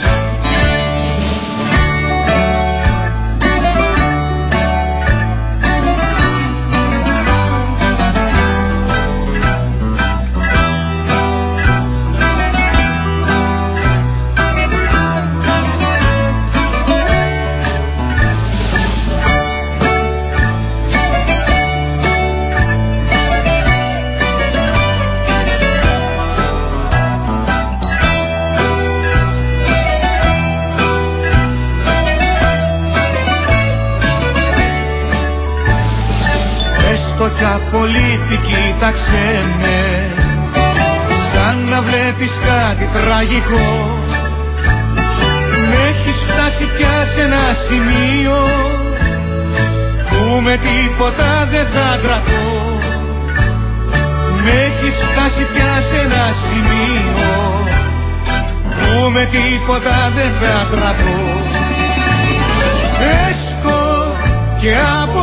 Speaker 15: πολύ κοίταξε με. Σαν να βλέπεις κάτι τραγικό. Με έχεις φτάσει πια σε ένα σημείο Που με τίποτα δεν θα τραθώ Με έχεις φτάσει πια σε ένα σημείο Που με τίποτα δεν θα τραθώ Έσκω και από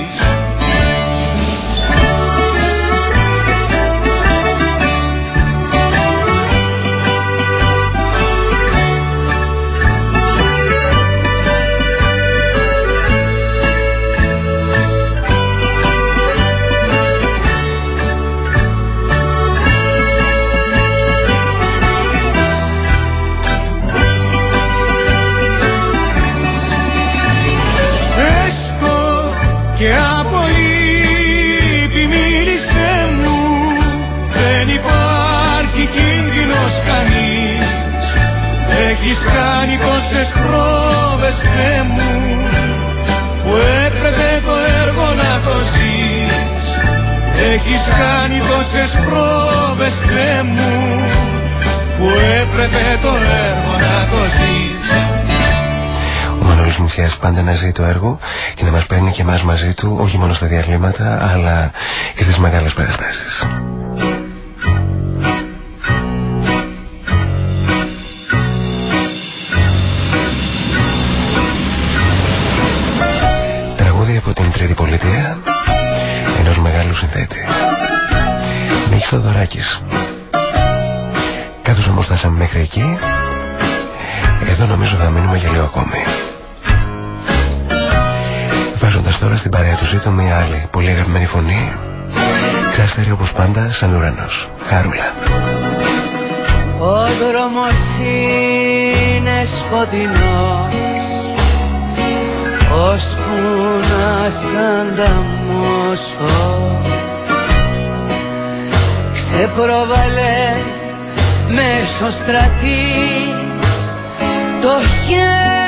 Speaker 15: τόσες πρόβες μου που έπρεπε το έργο να το ζεις
Speaker 2: πάντα να ζει το έργο και να μας παίρνει και εμάς μαζί του όχι μόνο στα διαλύματα αλλά και στις μεγάλες παραστάσεις. Νομίζω θα μείνουμε για λίγο ακόμη. Βάζοντας τώρα στην παρέα του ζήτω μια άλλη πολύ αγαπημένη φωνή Ξάστερη όπως πάντα σαν ουρανός. Χάρουλα.
Speaker 7: Ο δρόμος είναι σκοτεινός. Ώσπου να σ' ανταμώσω. Ξεπροβαλέ μέσω στρατή το χέρι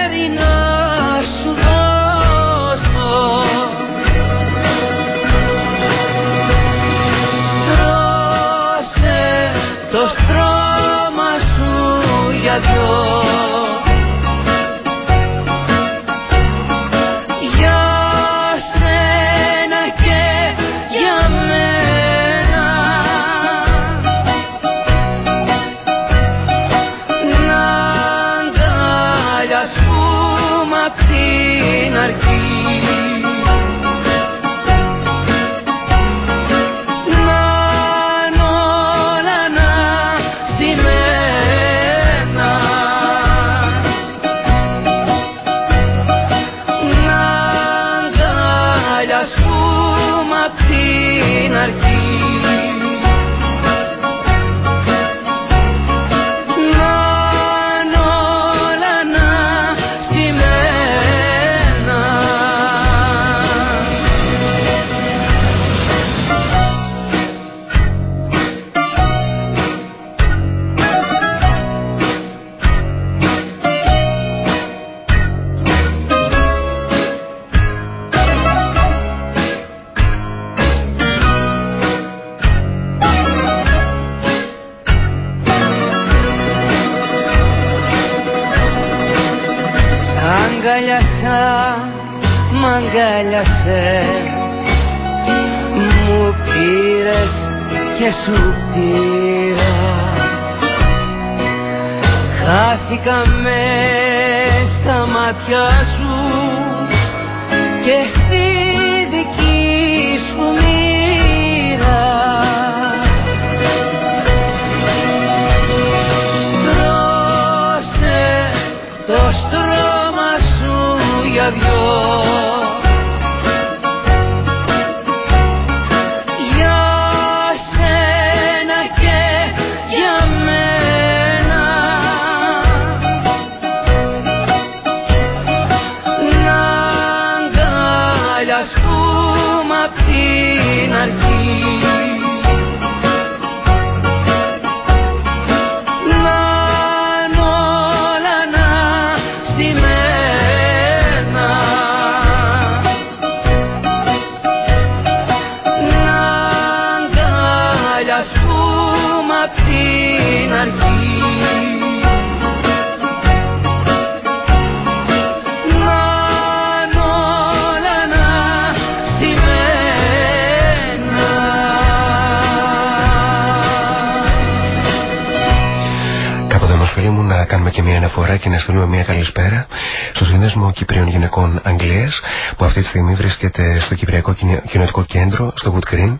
Speaker 2: μου να κάνουμε και μια αναφορά και να στείλουμε μια καλησπέρα στο Σύνδεσμο Κυπρίων Γυναικών Αγγλίας που αυτή τη στιγμή βρίσκεται στο Κυπριακό Κοινοτικό Κέντρο, στο Wood Green,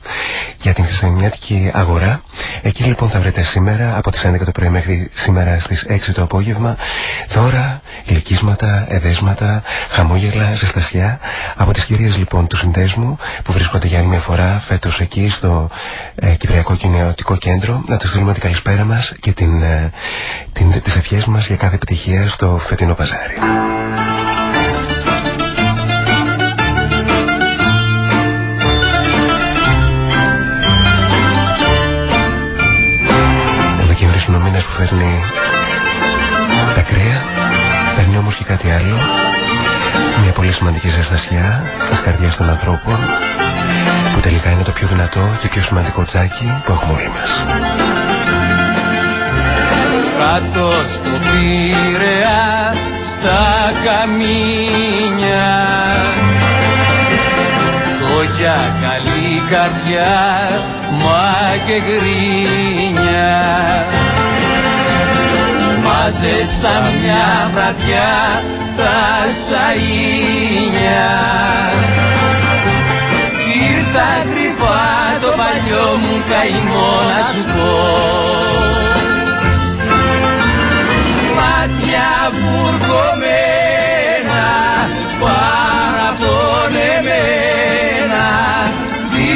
Speaker 2: για την Χριστουγεννιάτικη αγορά. Εκεί λοιπόν θα βρείτε σήμερα από τις 11 το πρωί μέχρι σήμερα στις 6 το απόγευμα δώρα, γλυκίσματα, εδέσματα, χαμόγελα, ζεστασιά από τις κυρίες λοιπόν του Συνδέσμου που βρίσκονται για άλλη μια φορά φέτος εκεί στο ε, Κυπριακό Κοινοτικό Κέντρο να τους στείλουμε την καλησπέρα μας και την, ε, την, τις ευχές μας για κάθε επιτυχία στο φετινό παζάρι. Ο Δεκέμβρης είναι ο μήνας που φέρνει τα κρέα, φέρνει όμως και κάτι άλλο μια πολύ σημαντική ζεστασιά στις καρδιές των ανθρώπων που τελικά είναι το πιο δυνατό και πιο σημαντικό τσάκι που έχουμε όλοι μας
Speaker 4: κάτω στο Πειραιά στα καμίνια. Το για καλή καρδιά μα και γκρίνια. Μάζεψα μια βραδιά τα σαΐνια. Ήρθα κρυφά το παλιό μου καημό να σου πω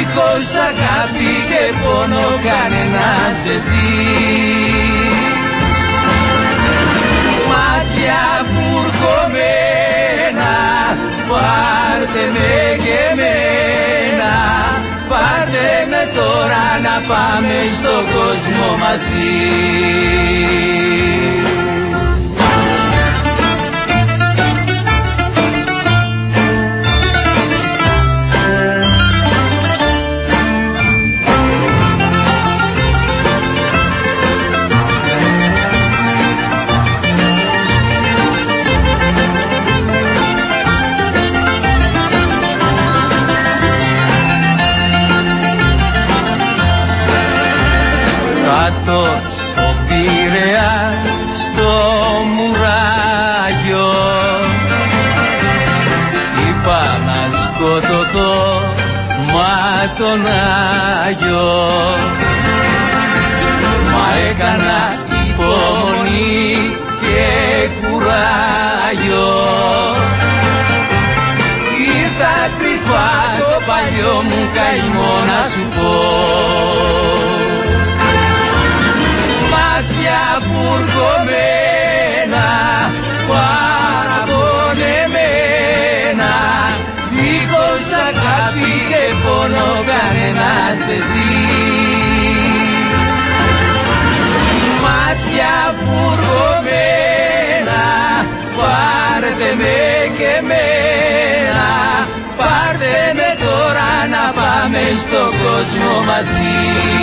Speaker 4: δίχως αγάπη και πόνο κανένας δεν ζει Μάτια βουρκωμένα πάρτε με και μένα πάρτε με τώρα να πάμε στον κόσμο μαζί τον Άγιο. Μα έκανα στον κόσμο μαζί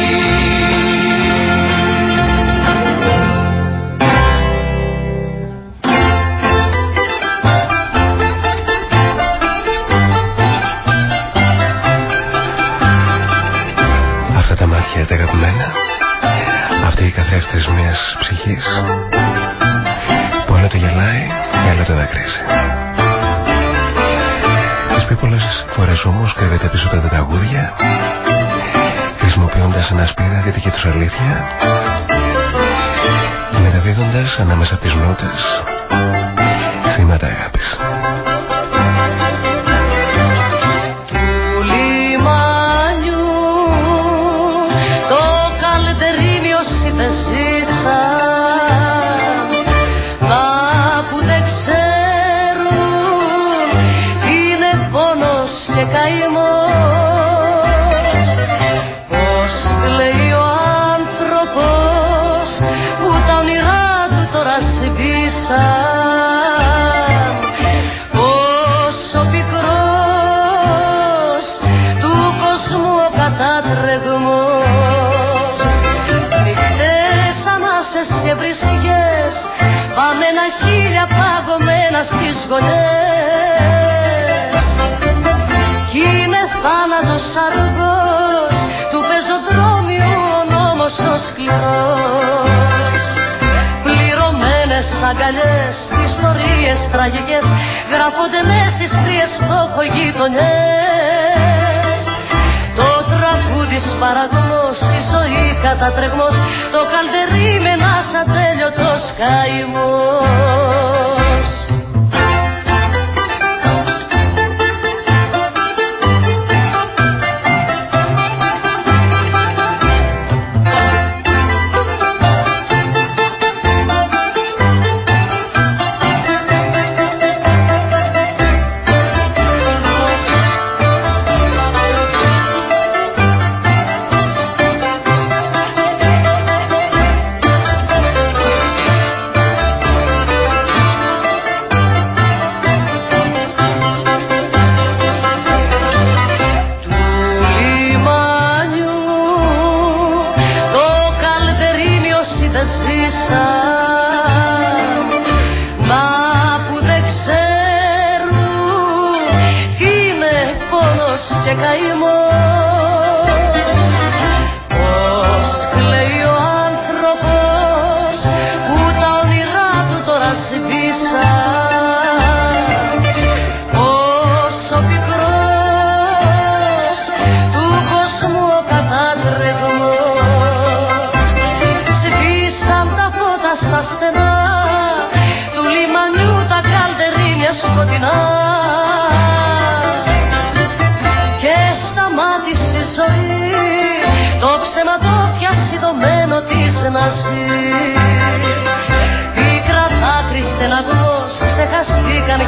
Speaker 2: ανάμεσα από τις νότες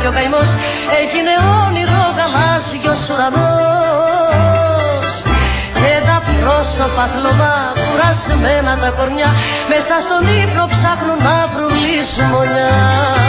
Speaker 10: και ο καημός έγινε όνειρο γαλάζιος ουρανός. Και τα πρόσωπα χλωμά κουρασμένα τα κορμιά μέσα στον ύπνο ψάχνουν να βρουν λησμονιά.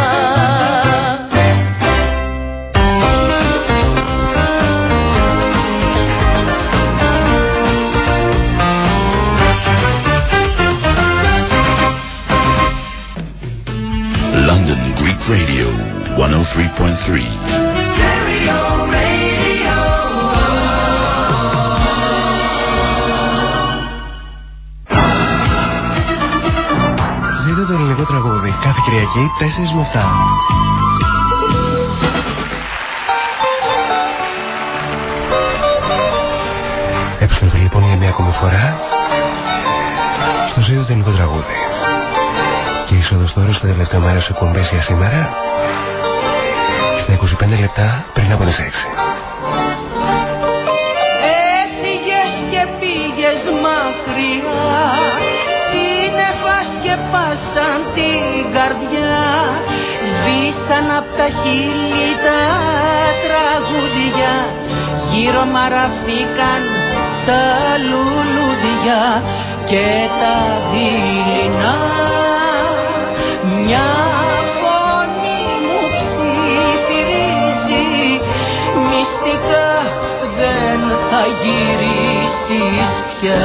Speaker 10: Κυριακή
Speaker 2: 4 με 7. Επιστροφή λοιπόν για μια ακόμη φορά στο ζήτο ελληνικό τραγούδι. Και η είσοδος τώρα στο τελευταίο μέρος της εκπομπής για σήμερα στα 25 λεπτά πριν από τις 6.
Speaker 7: Santi Σβήσαν απ' τα χείλη τα τραγούδια. Γύρω μαραθήκαν τα λουλούδια και τα δειλινά. Μια φωνή μου ψιθυρίζει Μυστικά δεν θα γυρίσεις πια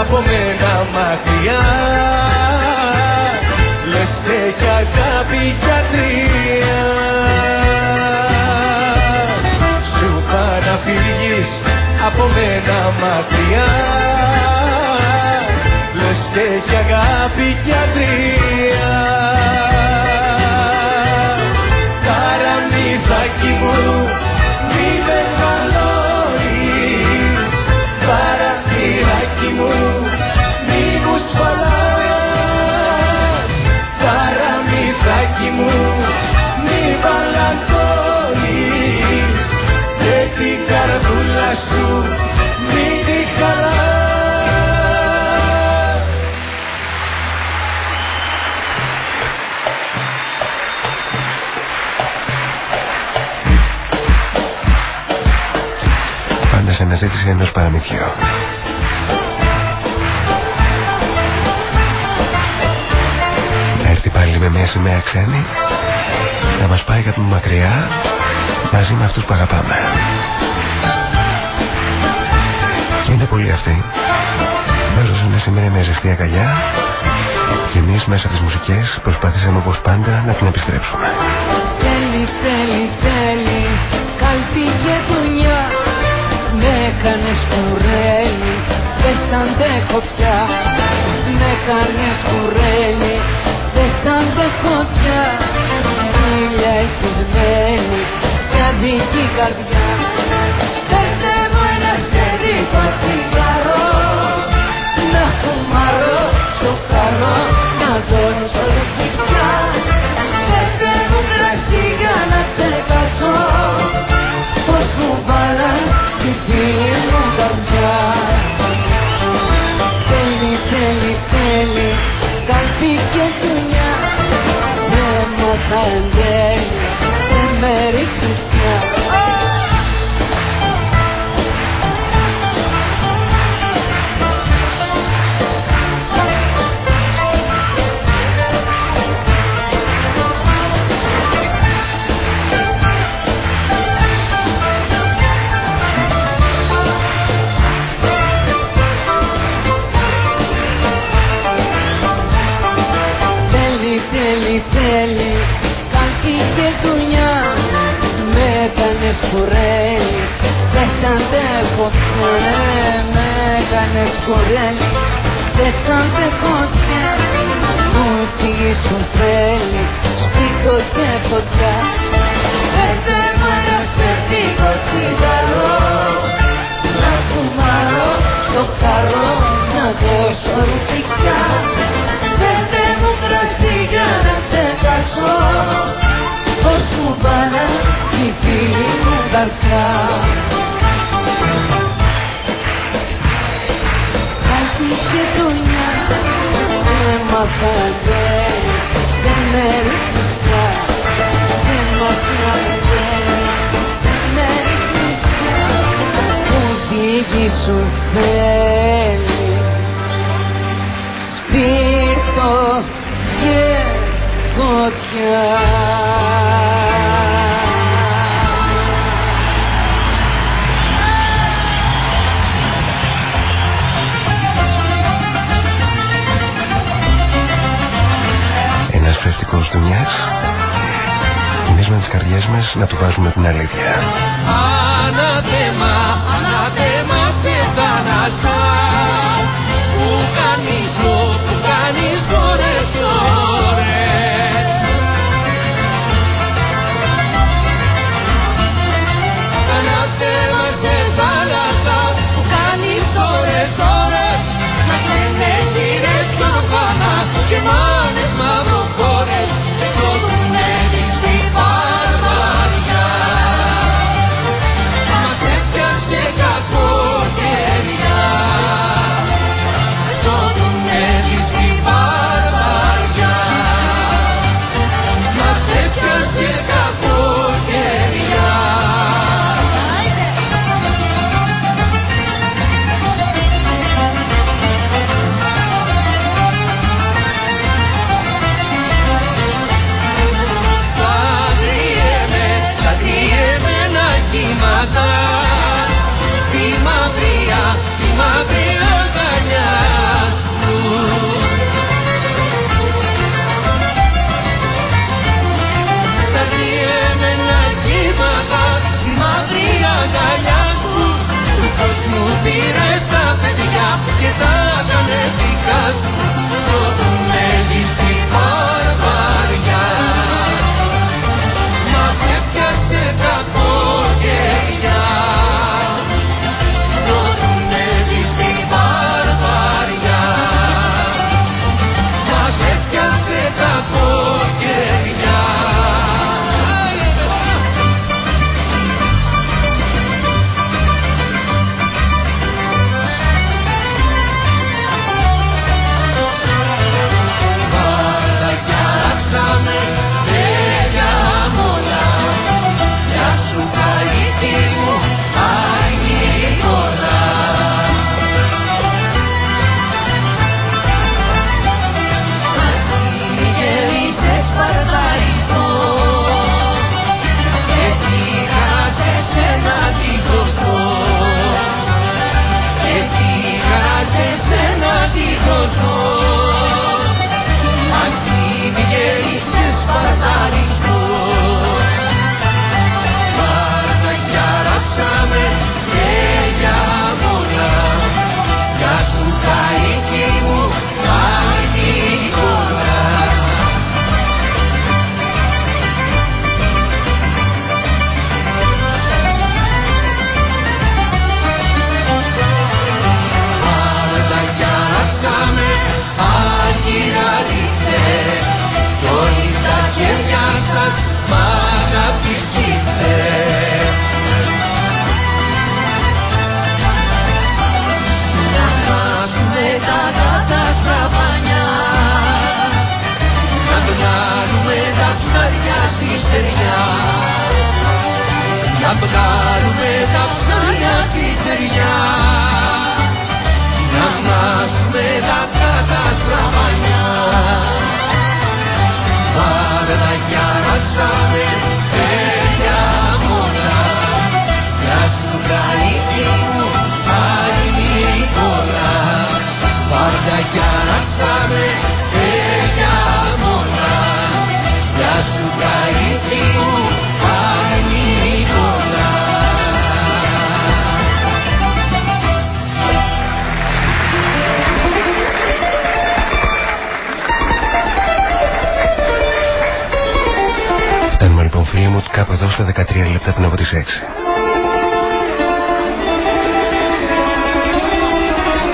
Speaker 4: από μένα μακριά. Λες και αγάπη γιατρία Σου παν να φύγεις από μένα μακριά
Speaker 2: αναζήτηση ενός παραμυθιού. Να έρθει πάλι με μια σημαία ξένη να μας πάει κάπου μακριά μαζί με αυτούς που αγαπάμε. Και είναι πολλοί αυτοί. Μας να σήμερα μια ζεστή αγκαλιά και εμείς μέσα από τις μουσικές προσπαθήσαμε όπως πάντα να την επιστρέψουμε.
Speaker 7: Θέλει, θέλει, θέλει Καλπή και δουλειά Με έκανες κουρέλι Δεν σ' αντέχω πια Με έκανες κουρέλι Δεν σ' αντέχω πια Μίλια έχεις μέλη Μια δική καρδιά. Δέστε μου ένα σερίκο τσιγάρο Να φουμάρω στο καρό Να δώσω ρουφιξιά Φέρτε μου κρασί για να ξεχάσω Πως μου βάλαν τη θέλει, θέλει Καλπή και δουλειά Ψέματα εν τέλει Σε μέρη χριστιά ήθελες Δες αν δεχόντια Μου τι σου θέλει Σπίτι και φωτιά. Δεν θέμα να σε φύγω τσιγαρό Να κουμαρώ στο καρό Να δώσω ρουφιξιά Δεν μου κραστεί για να ξεχάσω. Πως μου πάνε τη φίλη μου καρδιά personales.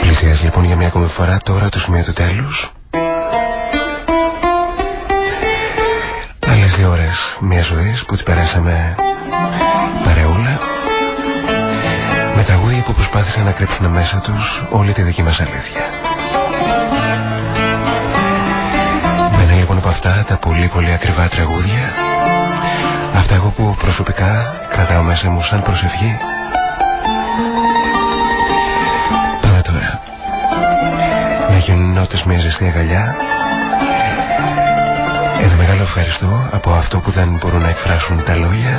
Speaker 7: Πλησιάζει λοιπόν για μια ακόμη φορά τώρα το σημείο
Speaker 2: του
Speaker 4: τέλους. Άλλες δύο ώρες
Speaker 7: μιας ζωής που την περάσαμε παρεούλα με τα τραγούδια που προσπάθησαν να κρύψουν μέσα τους όλη τη δική μας αλήθεια. Με λοιπόν από αυτά τα πολύ πολύ ακριβά τραγούδια αυτά εγώ που προσωπικά κρατάω μέσα μου σαν προσευχή. Πάμε τώρα. Να γίνουν νότες μια ζεστή αγκαλιά ένα μεγάλο ευχαριστώ από αυτό που δεν μπορούν να εκφράσουν τα λόγια.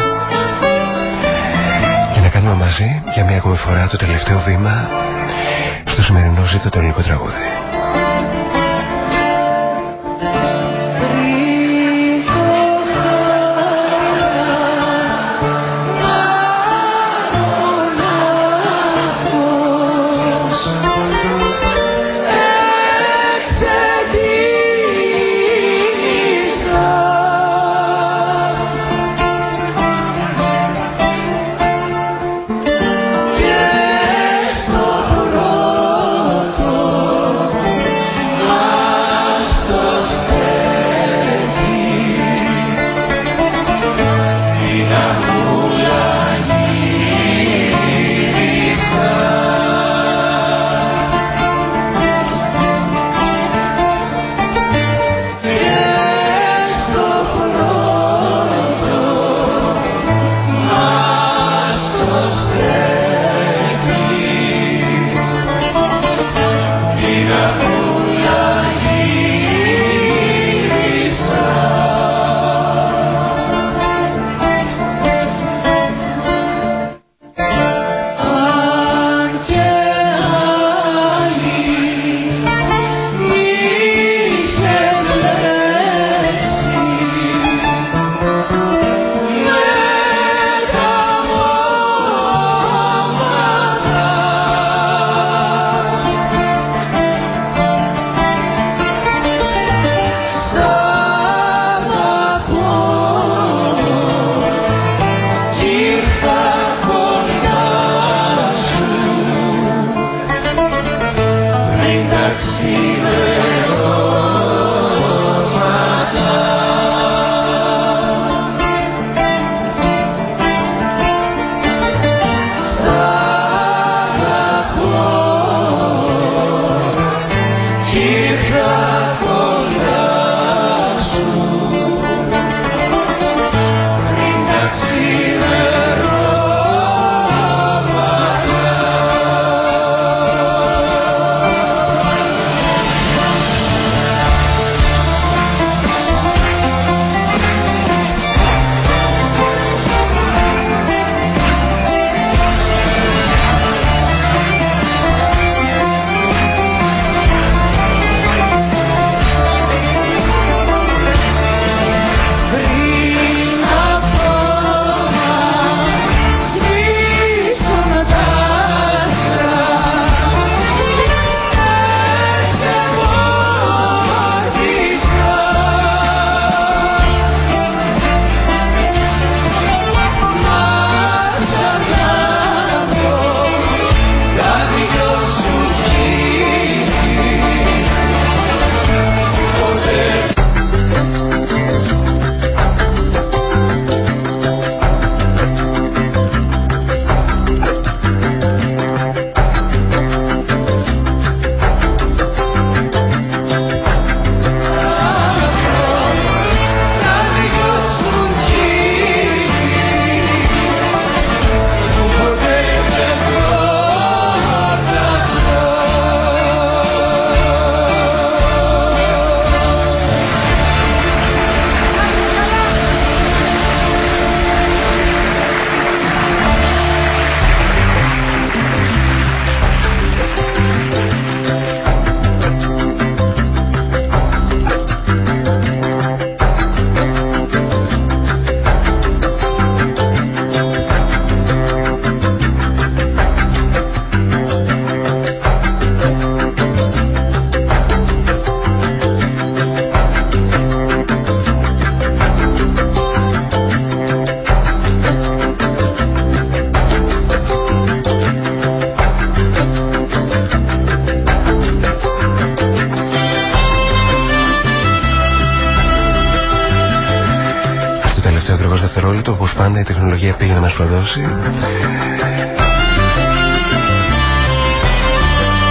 Speaker 7: Και να κάνουμε μαζί για μια ακόμη φορά το τελευταίο βήμα στο σημερινό ζήτο το ελληνικό τραγούδι.
Speaker 2: Τεχνολογία πήγε να μας προδώσει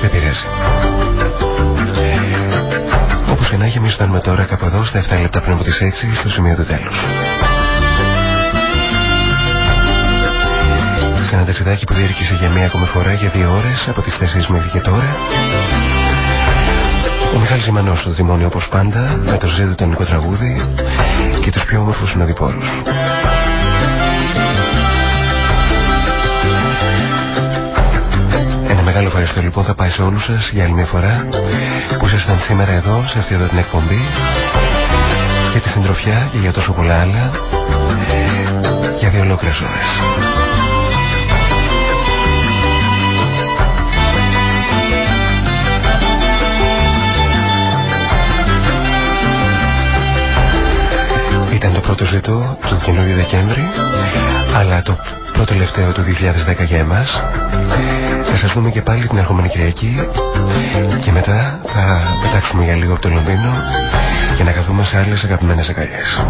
Speaker 2: δεν πειράζει. Όπως και να έχει εμείς φτάνουμε τώρα κάπου εδώ στα 7 λεπτά πριν από τις 6 στο σημείο του τέλους. Σε ένα ταξιδάκι που διήρκησε για μία ακόμη φορά για δύο ώρες από τις 4 μέχρι και τώρα ο Μιχάλης Ζημανός στο δημόνιο όπως πάντα με το ζέδι τον τραγούδι και τους πιο όμορφους συνοδοιπόρους. Μεγάλο ευχαριστώ λοιπόν θα πάει σε όλους σας για άλλη μια φορά που ήσασταν σήμερα εδώ σε αυτή εδώ την εκπομπή για τη συντροφιά και για τόσο πολλά άλλα για δύο ολόκληρες ώρες. Ήταν το πρώτο ζήτο του καινούριου Δεκέμβρη αλλά το πρώτο τελευταίο του 2010 για εμάς. Θα σας δούμε και πάλι την ερχόμενη Κυριακή. Και μετά θα πετάξουμε για λίγο από το Λονδίνο για να καθούμε σε άλλες αγαπημένες αγκαλιές.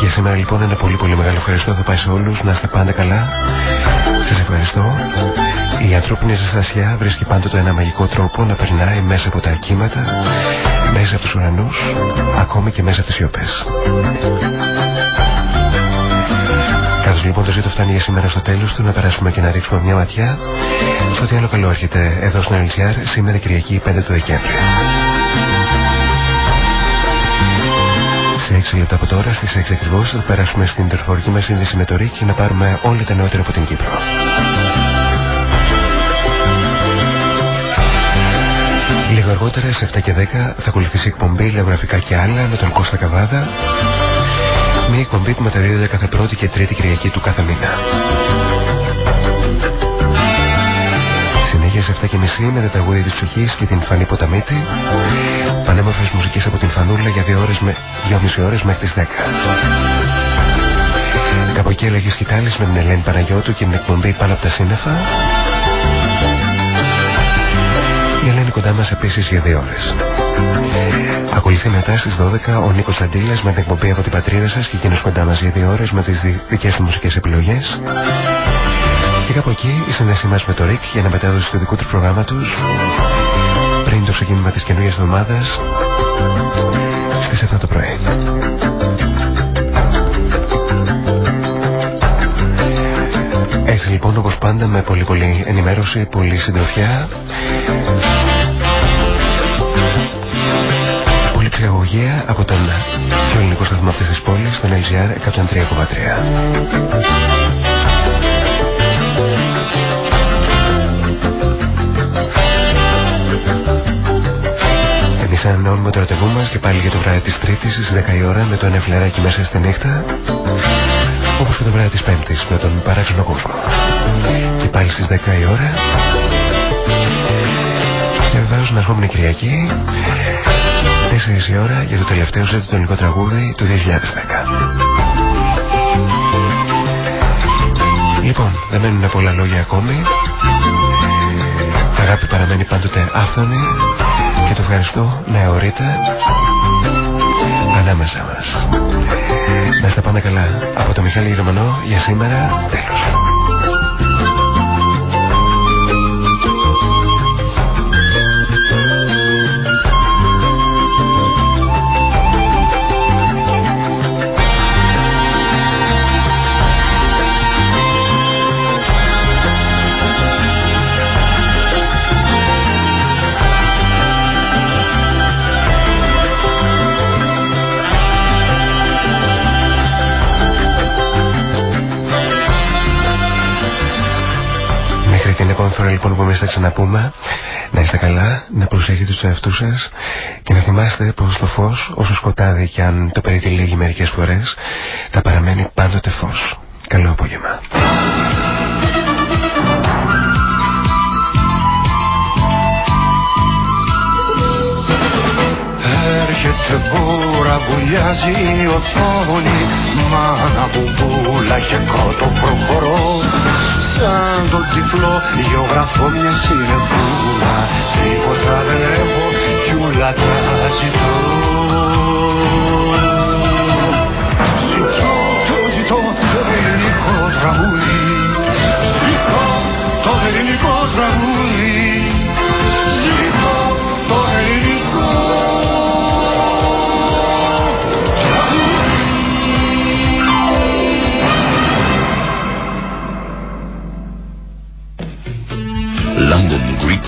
Speaker 2: Για σήμερα λοιπόν ένα πολύ πολύ μεγάλο ευχαριστώ. Θα πάει σε όλους να είστε πάντα καλά. Σας ευχαριστώ. Η ανθρώπινη ζεστασιά βρίσκει πάντοτε ένα μαγικό τρόπο να περνάει μέσα από τα κύματα, μέσα από τους ουρανούς, ακόμη και μέσα από τις σιωπές. Καθώς λοιπόν το ζήτο φτάνει για σήμερα στο τέλος του, να περάσουμε και να ρίξουμε μια ματιά στο τι άλλο καλό έρχεται εδώ στο LCR σήμερα Κυριακή 5 του Δεκέμβρη. Σε 6 λεπτά από τώρα, στις 6 ακριβώς, θα περάσουμε στην τερφορική μας σύνδεση με το ΡΙΚ για να πάρουμε όλα τα νεότερα από την Κύπρο. Αργότερα, σε 7 και 10, θα ακολουθήσει εκπομπή Λεωγραφικά και άλλα με τον Κώστα Καβάδα. Μια εκπομπή που μεταδίδεται κάθε πρώτη και τρίτη Κυριακή του κάθε μήνα. Συνέχεια σε 7 και μισή με τα τραγούδια της ψυχής και την Φανή Ποταμίτη. Πανέμορφες μουσικές από την Φανούλα για 2 ώρες με 2,5 ώρες μέχρι τις 10. Κάπου εκεί έλεγε σκητάλης με την Ελένη Παναγιώτου και την εκπομπή πάνω από τα σύννεφα. Κοντά μας επίσης για δύο ώρες. Ακολουθεί μετά στις 12 ο Νίκος Αντίλας με την εκπομπή από την πατρίδα σας και εκείνος κοντά μας για δύο ώρες με τις δικές του μουσικές επιλογές. Και κάπου εκεί η συνδέσή μας με το ΡΙΚ για να μετάδοση του δικού του προγράμματος πριν το ξεκίνημα της καινούργιας εβδομάδας στις 7 το πρωί. Έτσι λοιπόν όπως πάντα με πολύ πολύ ενημέρωση, πολύ συντροφιά Πολύ ψυχαγωγία από τον πιο ελληνικό σταθμό αυτής της πόλης, τον LGR 103,3. ανανεώνουμε το ραντεβού μας και πάλι για το βράδυ της Τρίτης στις 10 η ώρα με το ένα φλεράκι μέσα στη νύχτα όπως και το βράδυ της Πέμπτης με τον παράξενο κόσμο. Και πάλι στις 10 η ώρα και βεβαίως την ερχόμενη Κυριακή 4 η ώρα για το τελευταίο ζέτο το ελληνικό τραγούδι του 2010. Λοιπόν, δεν μένουν πολλά λόγια ακόμη. Αγάπη παραμένει πάντοτε άφθονη και το ευχαριστώ να αιωρείτε ανάμεσα μας. Να είστε πάντα καλά. Από το Μιχάλη Γερμανό για σήμερα τέλος. Λοιπόν που εμείς θα ξαναπούμε να είστε καλά, να προσέχετε τους εαυτούς σας και να θυμάστε πως το φως όσο σκοτάδι και αν το περιτυλίγει μερικές φορές θα παραμένει πάντοτε φως. Καλό απόγευμα.
Speaker 3: Έρχεται μπούρα, βουλιάζει η οθόνη Μάνα μπουμπούλα και κότο προχωρώ Σαν το τυφλό γεωγραφώ μια συνεφούλα. Τίποτα δεν έχω κι ούλα τα ζητώ Ζητώ,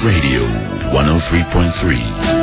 Speaker 1: Radio 103.3